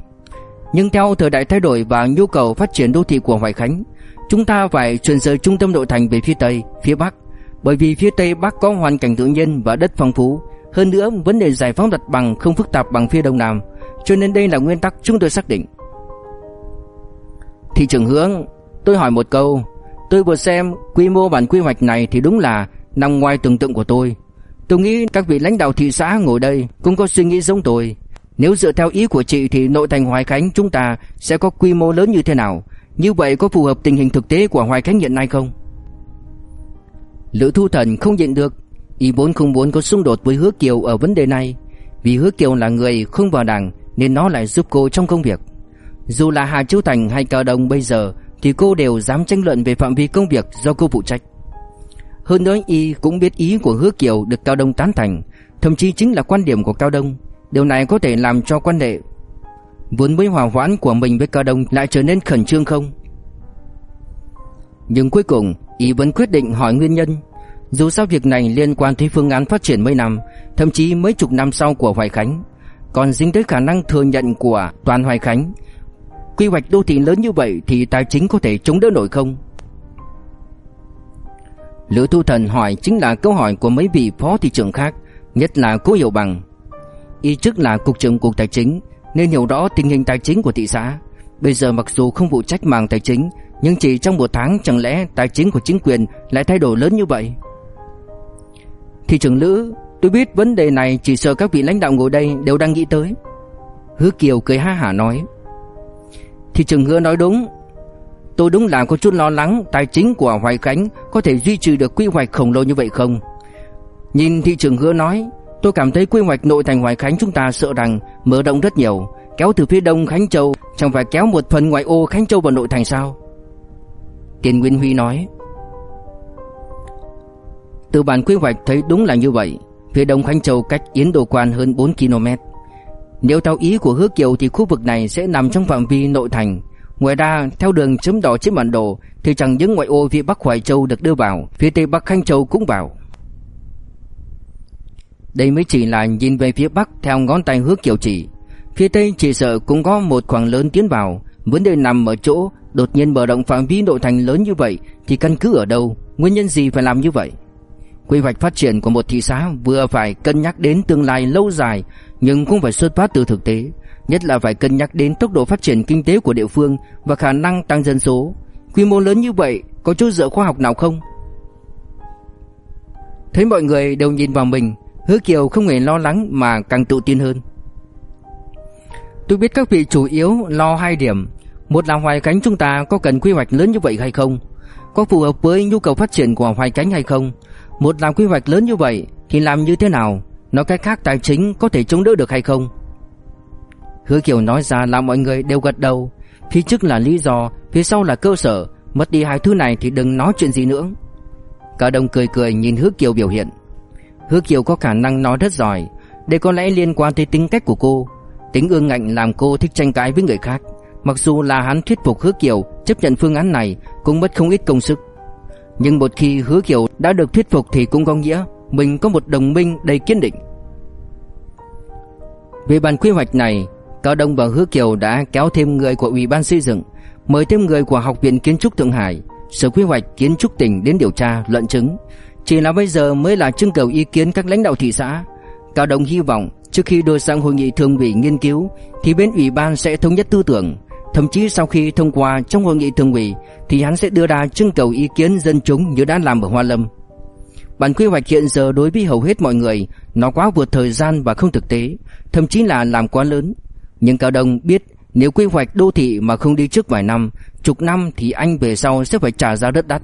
Nhưng theo thời đại thay đổi và nhu cầu phát triển đô thị của Hoài Khánh Chúng ta phải chuyển rời trung tâm nội thành về phía Tây, phía Bắc. Bởi vì phía Tây Bắc có hoàn cảnh tự nhiên và đất phong phú Hơn nữa, vấn đề giải phóng mặt bằng không phức tạp bằng phía Đông Nam, Cho nên đây là nguyên tắc chúng tôi xác định Thị trường hướng, Tôi hỏi một câu Tôi vừa xem quy mô bản quy hoạch này thì đúng là nằm ngoài tưởng tượng của tôi. Tôi nghĩ các vị lãnh đạo thị xã ngồi đây cũng có suy nghĩ giống tôi. Nếu dựa theo ý của chị thì nội thành Hoài Khánh chúng ta sẽ có quy mô lớn như thế nào? Như vậy có phù hợp tình hình thực tế của Hoài Khánh hiện nay không? Lữ Thu Thần không nhận được, y vốn không muốn có xung đột với Hứa Kiều ở vấn đề này, vì Hứa Kiều là người không vào đảng nên nó lại giúp cô trong công việc. Dù là Hà Châu Thành hay Cao Đông bây giờ thì cô đều dám tranh luận về phạm vi công việc do cô phụ trách. Hơn nữa y cũng biết ý của Hứa Kiều được Cao Đông tán thành, thậm chí chính là quan điểm của Cao Đông. Điều này có thể làm cho quan hệ vốn mới hòa hoãn của mình với Cao Đông lại trở nên khẩn trương không? Nhưng cuối cùng, y vẫn quyết định hỏi nguyên nhân. Dù sao việc này liên quan tới phương án phát triển mấy năm, thậm chí mấy chục năm sau của Hoài Khánh, còn dính tới khả năng thừa nhận của toàn Hoài Khánh, Quy hoạch đô thị lớn như vậy thì tài chính có thể chống đỡ nổi không? Lữ Thu Thần hỏi chính là câu hỏi của mấy vị phó thị trưởng khác, nhất là Cố Hiểu Bằng. Y trước là cục trưởng cục tài chính nên hiểu rõ tình hình tài chính của thị xã. Bây giờ mặc dù không phụ trách mảng tài chính, nhưng chỉ trong một tháng chẳng lẽ tài chính của chính quyền lại thay đổi lớn như vậy? Thị trưởng Lữ, tôi biết vấn đề này chỉ sợ các vị lãnh đạo ngồi đây đều đang nghĩ tới. Hứa Kiều cười ha hả nói. Thị trường hứa nói đúng Tôi đúng là có chút lo lắng Tài chính của Hoài Khánh Có thể duy trì được quy hoạch khổng lồ như vậy không Nhìn thị trường hứa nói Tôi cảm thấy quy hoạch nội thành Hoài Khánh chúng ta sợ rằng mở rộng rất nhiều Kéo từ phía đông Khánh Châu Chẳng phải kéo một phần ngoại ô Khánh Châu vào nội thành sao Tiền Nguyên Huy nói Từ bản quy hoạch thấy đúng là như vậy Phía đông Khánh Châu cách Yến Đô Quan hơn 4 km nếu theo ý của Hứa Kiều thì khu vực này sẽ nằm trong phạm vi nội thành, Ngoài ra, theo đường chấm đỏ trên bản đồ thì chẳng những ngoại ô phía Bắc Hoài Châu được đưa vào, phía Tây Bắc Khánh Châu cũng vào. Đây mới chỉ là nhìn về phía Bắc theo ngón tay hứa Kiều chỉ. Phía Tây chỉ sợ cũng có một khoảng lớn tiến vào, vấn đề nằm ở chỗ đột nhiên mở rộng phạm vi nội thành lớn như vậy thì căn cứ ở đâu, nguyên nhân gì phải làm như vậy? Quy hoạch phát triển của một thị xã vừa phải cân nhắc đến tương lai lâu dài nhưng cũng phải xuất phát từ thực tế, nhất là phải cân nhắc đến tốc độ phát triển kinh tế của địa phương và khả năng tăng dân số. Quy mô lớn như vậy có chỗ dựa khoa học nào không? Thấy mọi người đều nhìn vào mình, Hứa Kiều không hề lo lắng mà càng tự tin hơn. Tôi biết các vị chủ yếu lo hai điểm, một là Hoài Cánh chúng ta có cần quy hoạch lớn như vậy hay không? Có phù hợp với nhu cầu phát triển của Hoài Cánh hay không? Một là quy hoạch lớn như vậy thì làm như thế nào? Nói cách khác tài chính có thể chống đỡ được hay không? Hứa Kiều nói ra là mọi người đều gật đầu Phía trước là lý do Phía sau là cơ sở Mất đi hai thứ này thì đừng nói chuyện gì nữa Cả đồng cười cười nhìn Hứa Kiều biểu hiện Hứa Kiều có khả năng nói rất giỏi Đây có lẽ liên quan tới tính cách của cô Tính ương ngạnh làm cô thích tranh cãi với người khác Mặc dù là hắn thuyết phục Hứa Kiều Chấp nhận phương án này Cũng mất không ít công sức Nhưng một khi Hứa Kiều đã được thuyết phục Thì cũng có nghĩa Mình có một đồng minh đầy kiên định Về bản quy hoạch này Cao Đông và Hứa Kiều đã kéo thêm người của Ủy ban xây dựng, mời thêm người của Học viện Kiến trúc Thượng Hải, Sở Quy hoạch Kiến trúc tỉnh đến điều tra, luận chứng. Chỉ là bây giờ mới là trưng cầu ý kiến các lãnh đạo thị xã. Cao Đông hy vọng trước khi đưa sang hội nghị thường ủy nghiên cứu thì bên ủy ban sẽ thống nhất tư tưởng, thậm chí sau khi thông qua trong hội nghị thường ủy thì hắn sẽ đưa ra trưng cầu ý kiến dân chúng như đã làm ở Hoa Lâm. Bản quy hoạch hiện giờ đối với hầu hết mọi người nó quá vượt thời gian và không thực tế, thậm chí là làm quá lớn. Nhưng Cao Đông biết nếu quy hoạch đô thị mà không đi trước vài năm, chục năm thì anh về sau sẽ phải trả giá rất đắt.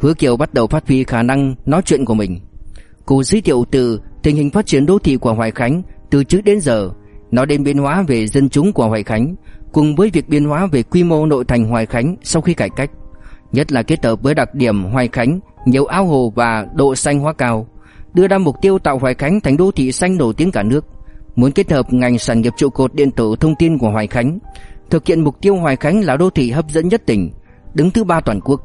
Hứa Kiều bắt đầu phát huy khả năng nói chuyện của mình. Cô giới thiệu từ tình hình phát triển đô thị của Hoài Khánh từ trước đến giờ, nó đến biến hóa về dân chúng của Hoài Khánh, cùng với việc biến hóa về quy mô nội thành Hoài Khánh sau khi cải cách, nhất là kết hợp với đặc điểm Hoài Khánh nhiều ao hồ và độ xanh hóa cao, đưa ra mục tiêu tạo Hoài Khánh thành đô thị xanh nổi tiếng cả nước muốn kết hợp ngành sản nghiệp trụ cột điện tử thông tin của Hoài Khánh, thực hiện mục tiêu Hoài Khánh là đô thị hấp dẫn nhất tỉnh, đứng thứ ba toàn quốc.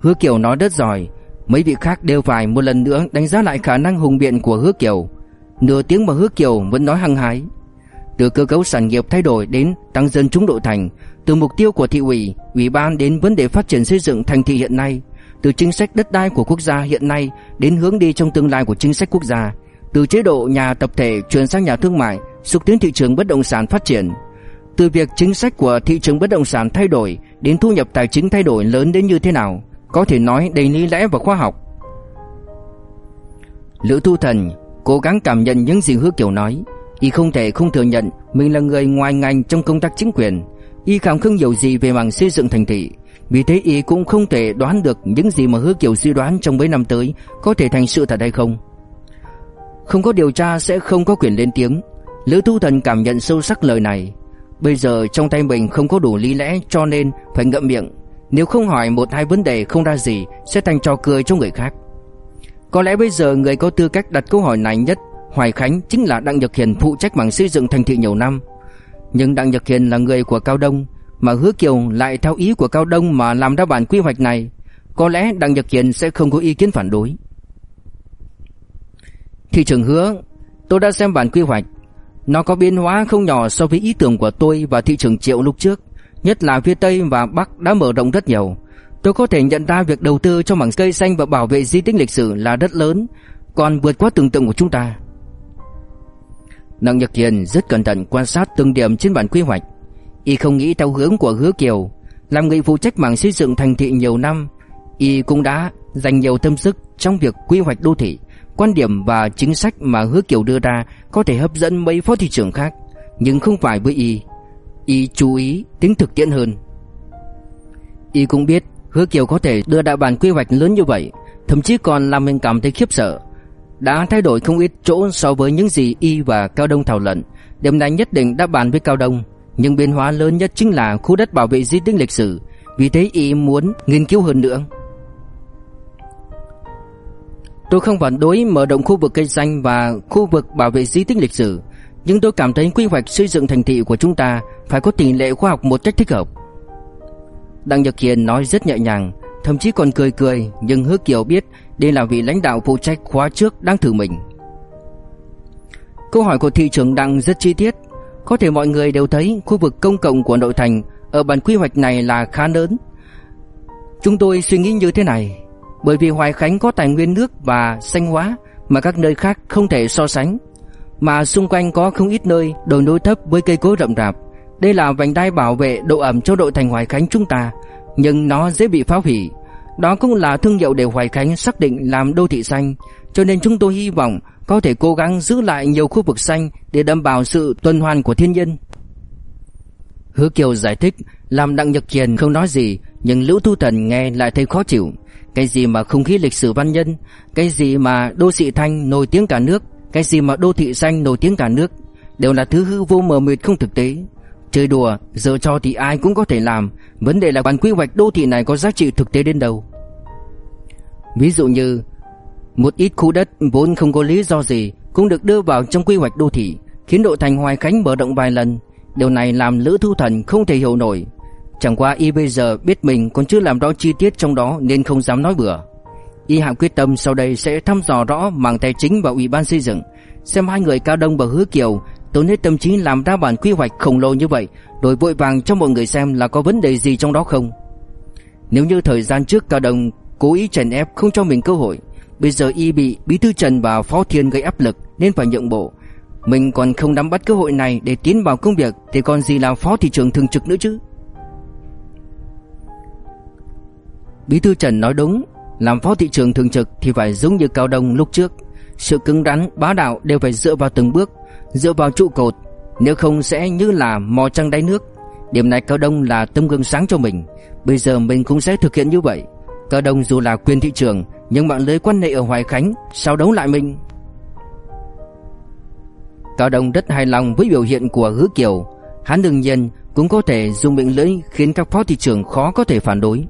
Hứa Kiều nói rất giỏi, mấy vị khác đều phải một lần nữa đánh giá lại khả năng hùng biện của Hứa Kiều. Nửa tiếng mà Hứa Kiều vẫn nói hăng hái. Từ cơ cấu sản nghiệp thay đổi đến tăng dân chúng độ thành, từ mục tiêu của thị ủy, ủy ban đến vấn đề phát triển xây dựng thành thị hiện nay, từ chính sách đất đai của quốc gia hiện nay đến hướng đi trong tương lai của chính sách quốc gia, từ chế độ nhà tập thể chuyển sang nhà thương mại, xúc tiến thị trường bất động sản phát triển. Từ việc chính sách của thị trường bất động sản thay đổi đến thu nhập tài chính thay đổi lớn đến như thế nào, có thể nói đầy lý lẽ và khoa học. Lữ Thu Thần cố gắng cảm nhận những gì Hứa Kiều nói, y không thể không thừa nhận mình là người ngoài ngành trong công tác chính quyền, y cảm không hiểu gì về mảng xây dựng thành thị, vì thế y cũng không thể đoán được những gì mà Hứa Kiều suy đoán trong mấy năm tới có thể thành sự thật hay không. Không có điều tra sẽ không có quyền lên tiếng. Lữ Thu Thần cảm nhận sâu sắc lời này. Bây giờ trong tay mình không có đủ lý lẽ cho nên phải ngậm miệng. Nếu không hỏi một hai vấn đề không ra gì, Sẽ thành trò cười cho người khác. Có lẽ bây giờ người có tư cách đặt câu hỏi này nhất, Hoài Khánh, chính là Đặng Nhật Hiền phụ trách mảng xây dựng thành thị nhiều năm. Nhưng Đặng Nhật Hiền là người của Cao Đông, Mà Hứa Kiều lại theo ý của Cao Đông mà làm ra bản quy hoạch này. Có lẽ Đặng Nhật Hiền sẽ không có ý kiến phản đối. Thị trường hứa, Tôi đã xem bản quy hoạch. Nó có biến hóa không nhỏ so với ý tưởng của tôi và thị trường Triệu lúc trước. Nhất là phía Tây và Bắc đã mở rộng rất nhiều. Tôi có thể nhận ra việc đầu tư cho mảng cây xanh và bảo vệ di tích lịch sử là rất lớn Còn vượt quá tưởng tượng của chúng ta. Đặng Nhật Hiền rất cẩn thận quan sát từng điểm trên bản quy hoạch. Y không nghĩ theo hướng của hứa Kiều Làm người phụ trách mảng xây dựng thành thị nhiều năm Y cũng đã dành nhiều tâm sức trong việc quy hoạch đô thị Quan điểm và chính sách mà Hứa Kiều đưa ra có thể hấp dẫn mấy phó thị trưởng khác, nhưng không phải với y. Y chú ý tính thực tiễn hơn. Y cũng biết Hứa Kiều có thể đưa đại bản quy hoạch lớn như vậy, thậm chí còn làm mình cảm thấy khiếp sợ. Đã thay đổi không ít chỗ so với những gì Y và Cao Đông thảo luận, điểm này nhất định đã bàn với Cao Đông, nhưng biến hóa lớn nhất chính là khu đất bảo vệ di tích lịch sử, vì thế Y muốn nghiên cứu hơn nữa. Tôi không phản đối mở rộng khu vực cây xanh và khu vực bảo vệ di tích lịch sử, nhưng tôi cảm thấy quy hoạch xây dựng thành thị của chúng ta Phải có tỷ lệ khoa học một cách thích hợp. Đặng Nhật Hiền nói rất nhẹ nhàng, Thậm chí còn cười cười, Nhưng Hứa Kiều biết Đây là vị lãnh đạo phụ trách khóa trước đang thử mình. Câu hỏi của thị trưởng Đặng rất chi tiết. Có thể mọi người đều thấy Khu vực công cộng của nội thành Ở bản quy hoạch này là khá lớn. Chúng tôi suy nghĩ như thế này, Bởi vì Hoài Khánh có tài nguyên nước và xanh hóa Mà các nơi khác không thể so sánh. Mà xung quanh có không ít nơi, Đồi núi thấp với cây cối rậm rạp. Đây là vành đai bảo vệ độ ẩm cho đội thành Hoài Khánh chúng ta, Nhưng nó dễ bị phá hủy. Đó cũng là thương hiệu để Hoài Khánh xác định làm đô thị xanh, Cho nên chúng tôi hy vọng Có thể cố gắng giữ lại nhiều khu vực xanh Để đảm bảo sự tuần hoàn của thiên nhiên. Hứa Kiều giải thích, Làm Đặng Nhật Kiền không nói gì, Nhưng Lữ Thu Thần nghe lại thấy khó chịu. Cái gì mà không khí lịch sử văn nhân, Cái gì mà đô thị thanh nổi tiếng cả nước cái gì mà đô thị xanh nổi tiếng cả nước Đều là thứ hư vô mờ mịt không thực tế. Chơi đùa Giờ cho thì ai cũng có thể làm. Vấn đề là bản quy hoạch đô thị này có giá trị thực tế đến đâu. Ví dụ như, Một ít khu đất vốn không có lý do gì Cũng được đưa vào trong quy hoạch đô thị, Khiến độ thành Hoài Khánh mở rộng vài lần. Điều này làm Lữ Thu Thần không thể hiểu nổi. Chẳng qua y bây giờ biết mình còn chưa làm rõ chi tiết trong đó nên không dám nói bừa. Y Hạm quyết tâm sau đây sẽ thăm dò rõ mảng tài chính và ủy ban xây dựng, Xem hai người Cao Đông và Hứa Kiều tốn hết tâm trí làm ra bản quy hoạch khổng lồ như vậy, Rồi vội vàng cho mọi người xem là có vấn đề gì trong đó không. Nếu như thời gian trước Cao Đông cố ý chèn ép không cho mình cơ hội, Bây giờ y bị Bí thư Trần và Phó Thiên gây áp lực nên phải nhượng bộ. Mình còn không nắm bắt cơ hội này để tiến vào công việc Thì còn gì là phó thị trưởng thường trực nữa chứ? Bí thư Trần nói đúng làm phó thị trưởng thường trực thì phải giống như Cao Đông lúc trước. Sự cứng rắn, bá đạo đều phải dựa vào từng bước Dựa vào trụ cột Nếu không sẽ như là mò trăng đáy nước. Điểm này Cao Đông là tấm gương sáng cho mình. Bây giờ mình cũng sẽ thực hiện như vậy. Cao Đông dù là quyền thị trường Nhưng mạng lưới quan hệ ở Hoài Khánh Sao đấu lại mình? Cao Đông rất hài lòng với biểu hiện của Hứa Kiều. Hắn đương nhiên cũng có thể dùng miệng lưỡi khiến các phó thị trưởng khó có thể phản đối.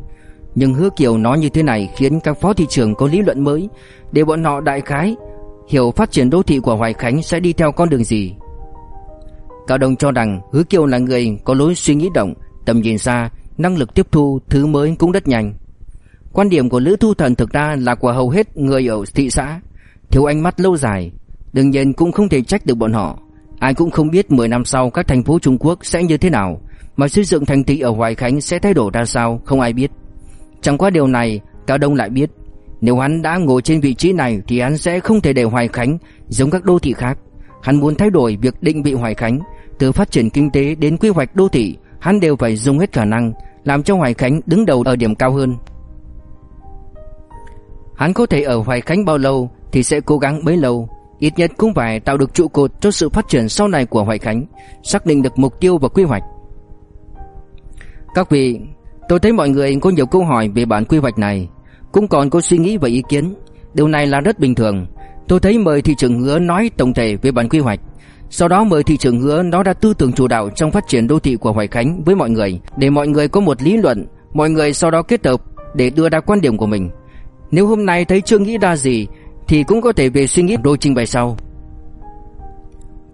Nhưng Hứa Kiều nói như thế này khiến các phó thị trưởng có lý luận mới. Để bọn họ đại khái hiểu phát triển đô thị của Hoài Khánh sẽ đi theo con đường gì. Cao Đông cho rằng Hứa Kiều là người có lối suy nghĩ động, tầm nhìn xa, năng lực tiếp thu thứ mới cũng rất nhanh. Quan điểm của Lữ Thu Thần thực ra là của hầu hết người ở thị xã. Thiếu ánh mắt lâu dài Đương nhiên cũng không thể trách được bọn họ. Ai cũng không biết 10 năm sau các thành phố Trung Quốc sẽ như thế nào Mà xây dựng thành thị ở Hoài Khánh sẽ thay đổi ra sao không ai biết. Chẳng qua điều này, Cao Đông lại biết, Nếu hắn đã ngồi trên vị trí này Thì hắn sẽ không thể để Hoài Khánh giống các đô thị khác. Hắn muốn thay đổi việc định vị Hoài Khánh, Từ phát triển kinh tế đến quy hoạch đô thị, Hắn đều phải dùng hết khả năng Làm cho Hoài Khánh đứng đầu ở điểm cao hơn. Hắn có thể ở Hoài Khánh bao lâu Thì sẽ cố gắng bấy lâu, Ít nhất cũng phải tạo được trụ cột cho sự phát triển sau này của Hoài Khánh, Xác định được mục tiêu và quy hoạch. Các vị Tôi thấy mọi người có nhiều câu hỏi về bản quy hoạch này. Cũng còn có suy nghĩ và ý kiến. Điều này là rất bình thường. Tôi thấy mời thị trưởng hứa nói tổng thể về bản quy hoạch. Sau đó mời thị trưởng hứa nói ra tư tưởng chủ đạo trong phát triển đô thị của Hoài Khánh với mọi người, Để mọi người có một lý luận, Mọi người sau đó kết hợp để đưa ra quan điểm của mình. Nếu hôm nay thấy chưa nghĩ ra gì, thì cũng có thể về suy nghĩ đôi trình bày sau.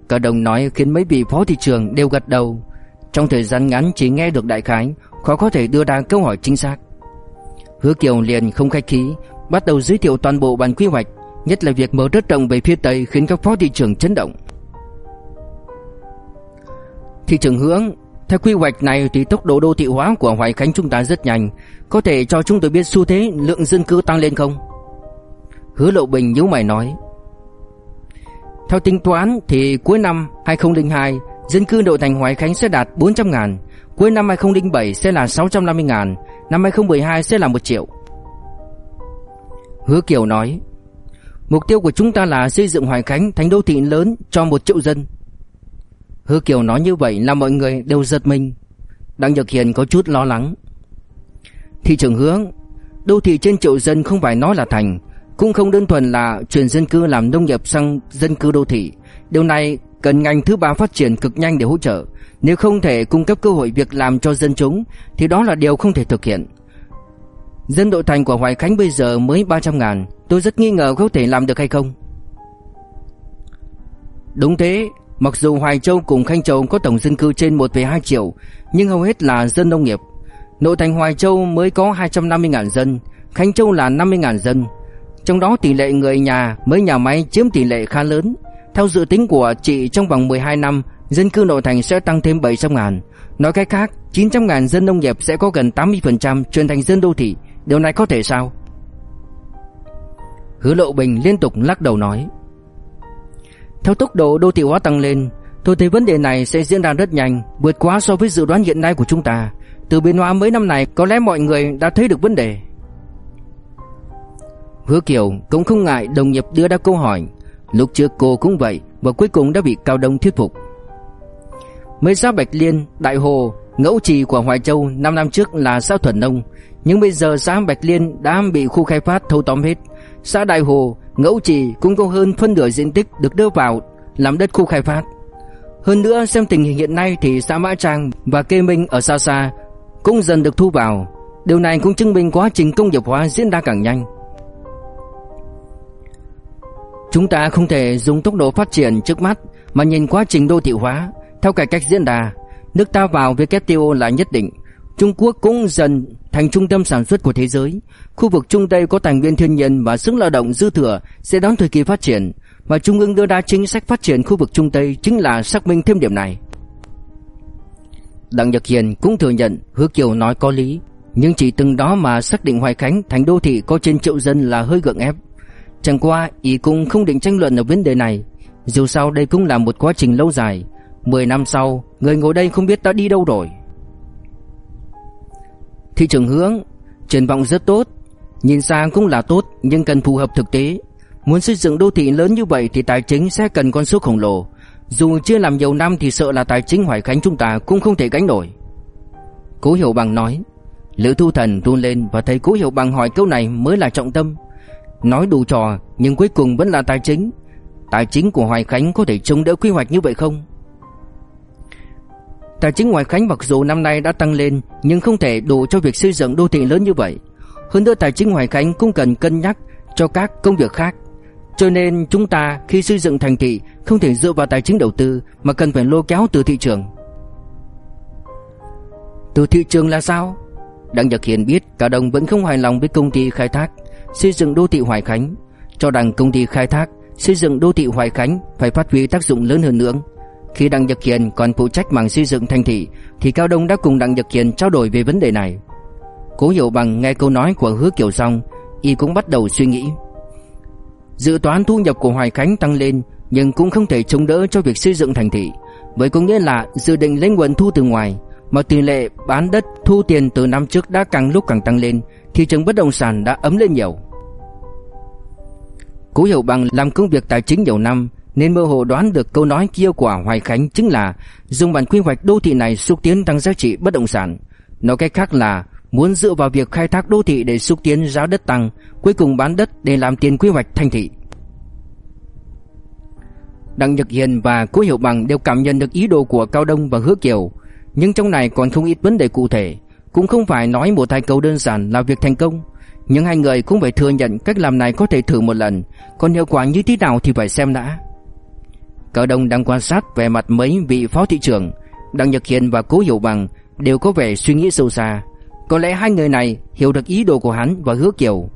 Cả đồng nói khiến mấy vị phó thị trường đều gật đầu. Trong thời gian ngắn chỉ nghe được đại khái Khó có thể đưa ra câu hỏi chính xác. Hứa Kiều liền không khách khí, Bắt đầu giới thiệu toàn bộ bản quy hoạch, Nhất là việc mở đất rộng về phía Tây Khiến các phó thị trưởng chấn động. Thị trường hướng Theo quy hoạch này thì tốc độ đô thị hóa của Hoài Khánh chúng ta rất nhanh, Có thể cho chúng tôi biết xu thế lượng dân cư tăng lên không? Hứa Lộ Bình nhíu mày nói. Theo tính toán thì cuối năm 2002 Dân cư nội thành Hoài Khánh sẽ đạt 400 ngàn Cuối năm 2007 sẽ là 650 ngàn, Năm 2012 sẽ là 1 triệu. Hứa Kiều nói, Mục tiêu của chúng ta là xây dựng Hoài Khánh thành đô thị lớn cho 1 triệu dân. Hứa Kiều nói như vậy là mọi người đều giật mình. Đặng Nhật Hiền có chút lo lắng. Thị trường hướng Đô thị trên triệu dân không phải nói là thành, cũng không đơn thuần là chuyển dân cư làm nông nghiệp sang dân cư đô thị. Điều này cần ngành thứ ba phát triển cực nhanh để hỗ trợ. Nếu không thể cung cấp cơ hội việc làm cho dân chúng thì đó là điều không thể thực hiện. Dân đội thành của Hoài Khánh bây giờ mới 300 ngàn, tôi rất nghi ngờ có thể làm được hay không. Đúng thế, Mặc dù Hoài Châu cùng Khanh Châu có tổng dân cư trên 1,2 triệu, nhưng hầu hết là dân nông nghiệp. Nội thành Hoài Châu mới có 250.000 dân, Khanh Châu là 50.000 dân. Trong đó tỷ lệ người nhà mới nhà máy chiếm tỷ lệ khá lớn. Theo dự tính của chị trong vòng 12 năm, dân cư nội thành sẽ tăng thêm 700 ngàn. Nói cách khác, 900 ngàn dân nông nghiệp sẽ có gần 80% chuyển thành dân đô thị. Điều này có thể sao? Hứa Lộ Bình liên tục lắc đầu nói. Theo tốc độ đô thị hóa tăng lên, tôi thấy vấn đề này sẽ diễn ra rất nhanh, vượt quá so với dự đoán hiện nay của chúng ta. Từ biến hóa mấy năm này, có lẽ mọi người đã thấy được vấn đề. Hứa Kiều cũng không ngại đồng nghiệp đưa ra câu hỏi. Lúc trước cô cũng vậy và cuối cùng đã bị Cao Đông thuyết phục. Mấy xã Bạch Liên, Đại Hồ, Ngẫu Trì của Hoài Châu 5 năm trước là xã thuần nông, nhưng bây giờ xã Bạch Liên đã bị khu khai phát thâu tóm hết. Xã Đại Hồ, Ngẫu Trì cũng có hơn phân nửa diện tích được đưa vào làm đất khu khai phát. Hơn nữa xem tình hình hiện nay thì xã Mã Trang và Kê Minh ở xa xa cũng dần được thu vào. Điều này cũng chứng minh quá trình công nghiệp hóa diễn ra càng nhanh. Chúng ta không thể dùng tốc độ phát triển trước mắt mà nhìn quá trình đô thị hóa theo cải cách diễn đà, Nước ta vào WTO là nhất định. Trung Quốc cũng dần thành trung tâm sản xuất của thế giới. Khu vực Trung Tây có tài nguyên thiên nhiên và sức lao động dư thừa sẽ đón thời kỳ phát triển. Và Trung ương đưa ra chính sách phát triển khu vực Trung Tây chính là xác minh thêm điểm này. Đặng Nhật Hiền cũng thừa nhận Hứa Kiều nói có lý, nhưng chỉ từng đó mà xác định Hoài Khánh thành đô thị có trên triệu dân là hơi gượng ép. Chẳng qua, ý cũng không định tranh luận ở vấn đề này. Dù sao đây cũng là một quá trình lâu dài. 10 năm sau, người ngồi đây không biết đã đi đâu rồi. Thị trường hướng, triển vọng rất tốt. Nhìn sang cũng là tốt, nhưng cần phù hợp thực tế. Muốn xây dựng đô thị lớn như vậy thì tài chính sẽ cần con số khổng lồ. Dù chưa làm nhiều năm thì sợ là tài chính Hoài Khánh chúng ta cũng không thể gánh nổi. Cố Hiểu Bằng nói. Lữ Thu Thần run lên và thấy Cố Hiểu Bằng hỏi câu này mới là trọng tâm. Nói đủ trò, nhưng cuối cùng vẫn là tài chính. Tài chính của Hoài Khánh có thể chống đỡ quy hoạch như vậy không? Tài chính Hoài Khánh mặc dù năm nay đã tăng lên, Nhưng không thể đủ cho việc xây dựng đô thị lớn như vậy. Hơn nữa tài chính Hoài Khánh cũng cần cân nhắc cho các công việc khác. Cho nên chúng ta khi xây dựng thành thị, Không thể dựa vào tài chính đầu tư, Mà cần phải lôi kéo từ thị trường. Từ thị trường là sao? Đặng Nhật Hiền biết, cả đồng vẫn không hài lòng với công ty khai thác xây dựng đô thị Hoài Khánh, cho rằng công ty khai thác xây dựng đô thị Hoài Khánh phải phát huy tác dụng lớn hơn nữa. Khi Đặng Nhật Kiền còn phụ trách mảng xây dựng thành thị thì Cao Đông đã cùng Đặng Nhật Kiền trao đổi về vấn đề này. Cố Hiểu Bằng nghe câu nói của Hứa Kiều xong, y cũng bắt đầu suy nghĩ. Dự toán thu nhập của Hoài Khánh tăng lên nhưng cũng không thể chống đỡ cho việc xây dựng thành thị, với có nghĩa là dự định lấy nguồn thu từ ngoài, mà tỷ lệ bán đất thu tiền từ năm trước đã càng lúc càng tăng lên thị trường bất động sản đã ấm lên nhiều. Cố Hiểu Bằng làm công việc tài chính nhiều năm nên mơ hồ đoán được câu nói kia của Hoài Khánh chính là dùng bản quy hoạch đô thị này xúc tiến tăng giá trị bất động sản. Nói cách khác là muốn dựa vào việc khai thác đô thị để xúc tiến giá đất tăng, cuối cùng bán đất để làm tiền quy hoạch thành thị. Đặng Nhật Hiền và Cố Hiểu Bằng đều cảm nhận được ý đồ của Cao Đông và Hứa Kiều, nhưng trong này còn không ít vấn đề cụ thể. Cũng không phải nói một hai câu đơn giản là việc thành công. Nhưng hai người cũng phải thừa nhận cách làm này có thể thử một lần. Còn hiệu quả như thế nào thì phải xem đã. Cao Đông đang quan sát về mặt mấy vị phó thị trưởng. Đặng Nhật Hiền và Cố Hiểu Bằng đều có vẻ suy nghĩ sâu xa. Có lẽ hai người này hiểu được ý đồ của hắn và hứa kiểu.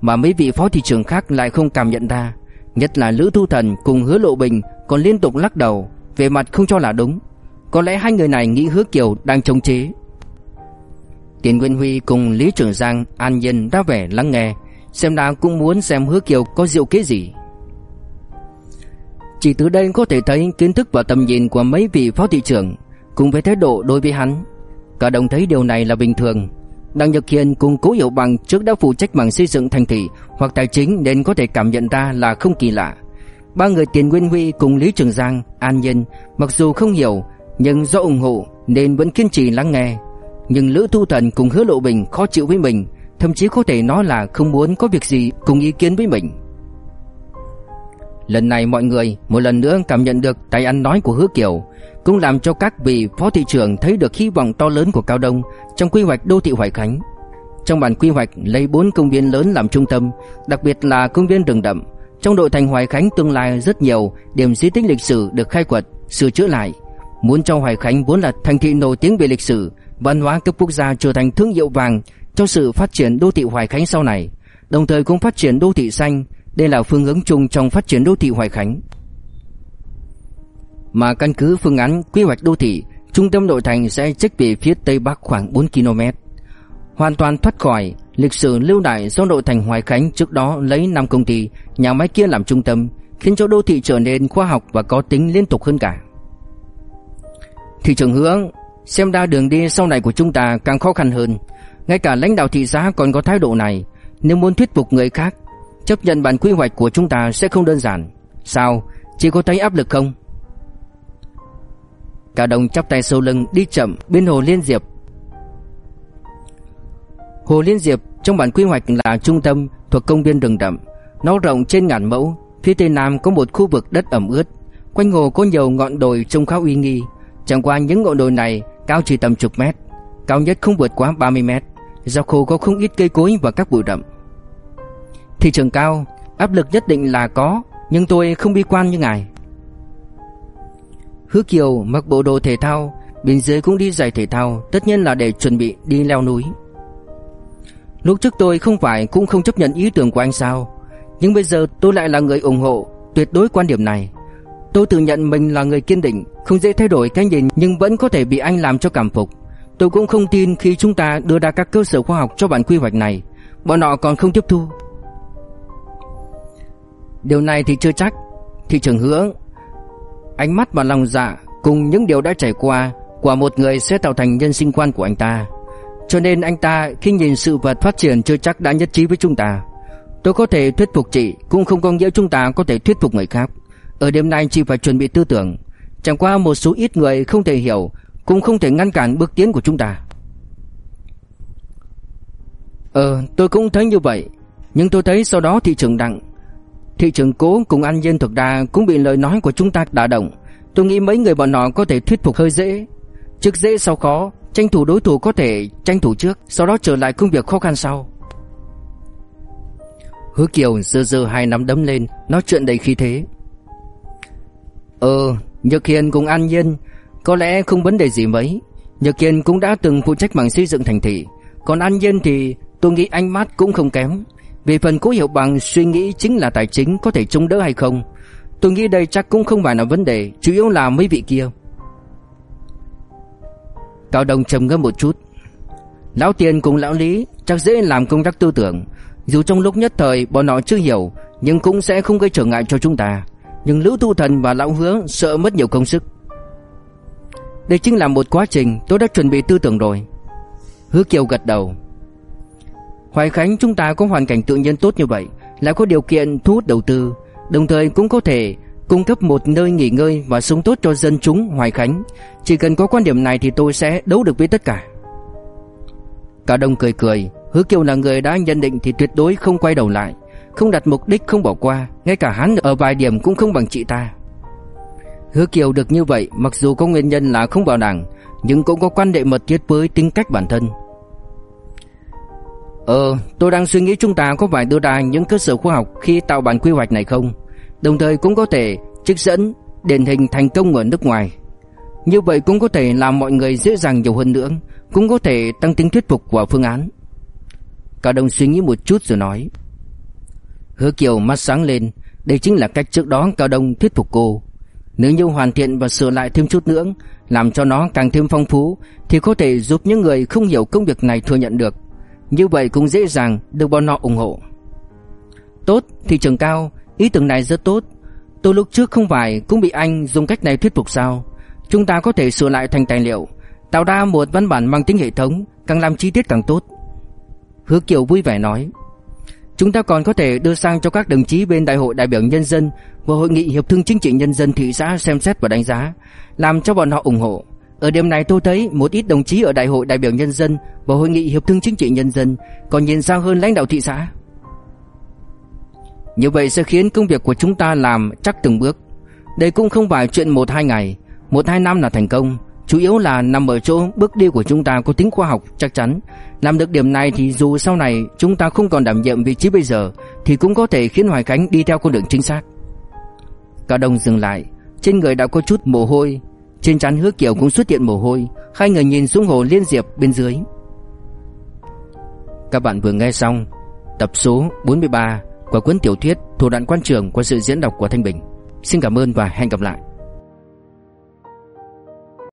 Mà mấy vị phó thị trưởng khác lại không cảm nhận ra. Nhất là Lữ Thu Thần cùng hứa Lộ Bình còn liên tục lắc đầu. Về mặt không cho là đúng. Có lẽ hai người này nghĩ hứa Kiều đang chống chế. Tiền Nguyên Huy cùng Lý Trường Giang an nhiên ra vẻ lắng nghe Xem ra cũng muốn xem hứa kiều có diệu kế gì. Chỉ từ đây có thể thấy kiến thức và tầm nhìn của mấy vị phó thị trưởng Cùng với thái độ đối với hắn Cả đồng thấy điều này là bình thường. Đặng Nhật Hiền cùng Cố Hiểu Bằng trước đã phụ trách mảng xây dựng thành thị hoặc tài chính nên có thể cảm nhận ra là không kỳ lạ. Ba người Tiền Nguyên Huy cùng Lý Trường Giang, An Nhân mặc dù không hiểu nhưng do ủng hộ nên vẫn kiên trì lắng nghe nhưng Lữ Thu Thần cùng Hứa Lộ Bình khó chịu với mình, thậm chí có thể nói là không muốn có việc gì cùng ý kiến với mình. Lần này mọi người một lần nữa cảm nhận được tay ăn nói của Hứa Kiều, cũng làm cho các vị phó thị trưởng thấy được hy vọng to lớn của Cao Đông trong quy hoạch đô thị Hoài Khánh. Trong bản quy hoạch lấy bốn công viên lớn làm trung tâm, đặc biệt là công viên rừng đậm, Trong đội thành Hoài Khánh tương lai rất nhiều điểm di tích lịch sử được khai quật, sửa chữa lại. Muốn cho Hoài Khánh vốn là thành thị nổi tiếng về lịch sử, văn hóa cấp quốc gia trở thành thương hiệu vàng cho sự phát triển đô thị Hoài Khánh sau này, đồng thời cũng phát triển đô thị xanh, đây là phương hướng chung trong phát triển đô thị Hoài Khánh. Mà căn cứ phương án quy hoạch đô thị, trung tâm nội thành sẽ trách về phía tây bắc khoảng 4 km. Hoàn toàn thoát khỏi lịch sử lưu đại do nội thành Hoài Khánh trước đó lấy năm công ty, nhà máy kia làm trung tâm, khiến cho đô thị trở nên khoa học và có tính liên tục hơn cả. Thị trường hướng, xem ra đường đi sau này của chúng ta càng khó khăn hơn. Ngay cả lãnh đạo thị xã còn có thái độ này, nếu muốn thuyết phục người khác, chấp nhận bản quy hoạch của chúng ta sẽ không đơn giản. Sao? Chỉ có thấy áp lực không? Cả đồng chắp tay sau lưng đi chậm bên hồ Liên Diệp. Hồ Liên Diệp trong bản quy hoạch là trung tâm thuộc công viên rừng đậm. Nó rộng trên ngàn mẫu, phía tây nam có một khu vực đất ẩm ướt. Quanh hồ có nhiều ngọn đồi trông khá uy nghi. Chẳng qua những ngọn đồi này cao chỉ tầm chục mét, cao nhất không vượt quá 30 mét. Dọc khu có không ít cây cối và các bụi rậm. Thị trường cao, áp lực nhất định là có, nhưng tôi không bi quan như ngài. Hứa Kiều mặc bộ đồ thể thao, bên dưới cũng đi giày thể thao, tất nhiên là để chuẩn bị đi leo núi. Lúc trước tôi không phải cũng không chấp nhận ý tưởng của anh sao, nhưng bây giờ tôi lại là người ủng hộ tuyệt đối quan điểm này. Tôi tự nhận mình là người kiên định, không dễ thay đổi cái nhìn nhưng vẫn có thể bị anh làm cho cảm phục. Tôi cũng không tin khi chúng ta đưa ra các cơ sở khoa học cho bản quy hoạch này, bọn họ còn không tiếp thu. Điều này thì chưa chắc. Thị trường hứa Ánh mắt và lòng dạ cùng những điều đã trải qua của một người sẽ tạo thành nhân sinh quan của anh ta. Cho nên anh ta khi nhìn sự vật phát triển chưa chắc đã nhất trí với chúng ta. Tôi có thể thuyết phục chị cũng không có nghĩa chúng ta có thể thuyết phục người khác. Ở đêm nay chị phải chuẩn bị tư tưởng. Chẳng qua một số ít người không thể hiểu cũng không thể ngăn cản bước tiến của chúng ta. Ờ, tôi cũng thấy như vậy. Nhưng tôi thấy sau đó thị trường đặng Thị trường cố cùng ăn dân thực đa cũng bị lời nói của chúng ta đả động. Tôi nghĩ mấy người bọn họ có thể thuyết phục hơi dễ. Trước dễ sau khó, tranh thủ đối thủ có thể tranh thủ trước, sau đó trở lại công việc khó khăn sau. Hứa Kiều dơ dơ hai nắm đấm lên, nói chuyện đầy khí thế. Ờ, Nhật Hiền cùng An Nhiên có lẽ không vấn đề gì mấy. Nhật Hiền cũng đã từng phụ trách mảng xây dựng thành thị, còn An Nhiên thì tôi nghĩ ánh mắt cũng không kém. Về phần cố hiểu bằng suy nghĩ chính là tài chính có thể chống đỡ hay không? Tôi nghĩ đây chắc cũng không phải là vấn đề Chủ yếu là mấy vị kia. Cao Đông trầm ngâm một chút. Lão Tiền cùng Lão Lý chắc dễ làm công tác tư tưởng. Dù trong lúc nhất thời bọn họ chưa hiểu Nhưng cũng sẽ không gây trở ngại cho chúng ta. Nhưng Lữ Thu Thần và Lão Hứa sợ mất nhiều công sức Đây chính là một quá trình tôi đã chuẩn bị tư tưởng rồi Hứa Kiều gật đầu Hoài Khánh chúng ta có hoàn cảnh tự nhiên tốt như vậy, lại có điều kiện thu hút đầu tư, đồng thời cũng có thể cung cấp một nơi nghỉ ngơi và sống tốt cho dân chúng Hoài Khánh. Chỉ cần có quan điểm này thì tôi sẽ đấu được với tất cả. Cả đông cười cười, Hứa Kiều là người đã nhận định thì tuyệt đối không quay đầu lại, không đặt mục đích không bỏ qua, ngay cả hắn ở vài điểm cũng không bằng chị ta. Hứa Kiều được như vậy, mặc dù có nguyên nhân là không vào đảng, nhưng cũng có quan hệ mật thiết với tính cách bản thân. Ờ, tôi đang suy nghĩ chúng ta có phải đưa ra những cơ sở khoa học khi tạo bản quy hoạch này không? Đồng thời cũng có thể trích dẫn điển hình thành công ở nước ngoài. Như vậy cũng có thể làm mọi người dễ dàng nhiều hơn nữa, cũng có thể tăng tính thuyết phục của phương án. cả đồng suy nghĩ một chút rồi nói. Hứa Kiều mắt sáng lên, đây chính là cách trước đó Cao Đông thuyết phục cô. Nếu như hoàn thiện và sửa lại thêm chút nữa, làm cho nó càng thêm phong phú, thì có thể giúp những người không hiểu công việc này thừa nhận được. Như vậy cũng dễ dàng được bọn họ ủng hộ. Tốt, thị trường cao. Ý tưởng này rất tốt. Tôi lúc trước không phải cũng bị anh dùng cách này thuyết phục sao? Chúng ta có thể sửa lại thành tài liệu Tạo ra một văn bản mang tính hệ thống Càng làm chi tiết càng tốt. Hứa Kiều vui vẻ nói. Chúng ta còn có thể đưa sang cho các đồng chí bên Đại hội đại biểu nhân dân và Hội nghị Hiệp thương Chính trị Nhân dân thị xã xem xét và đánh giá, làm cho bọn họ ủng hộ. Ở điểm này tôi thấy một ít đồng chí ở Đại hội đại biểu nhân dân và Hội nghị Hiệp thương Chính trị Nhân dân còn nhìn xa hơn lãnh đạo thị xã. Như vậy sẽ khiến công việc của chúng ta làm chắc từng bước. Đây cũng không phải chuyện một hai ngày, một hai năm là thành công. Chủ yếu là nằm ở chỗ bước đi của chúng ta có tính khoa học chắc chắn. Làm được điểm này thì dù sau này chúng ta không còn đảm nhiệm vị trí bây giờ, Thì cũng có thể khiến Hoài Khánh đi theo con đường chính xác. Cao Đông dừng lại. Trên người đã có chút mồ hôi. Trên trán hứa kiểu cũng xuất hiện mồ hôi. Hai người nhìn xuống hồ liên diệp bên dưới. Các bạn vừa nghe xong Tập số 43 của cuốn tiểu thuyết Thủ đoạn quan trường qua sự diễn đọc của Thanh Bình. Xin cảm ơn và hẹn gặp lại.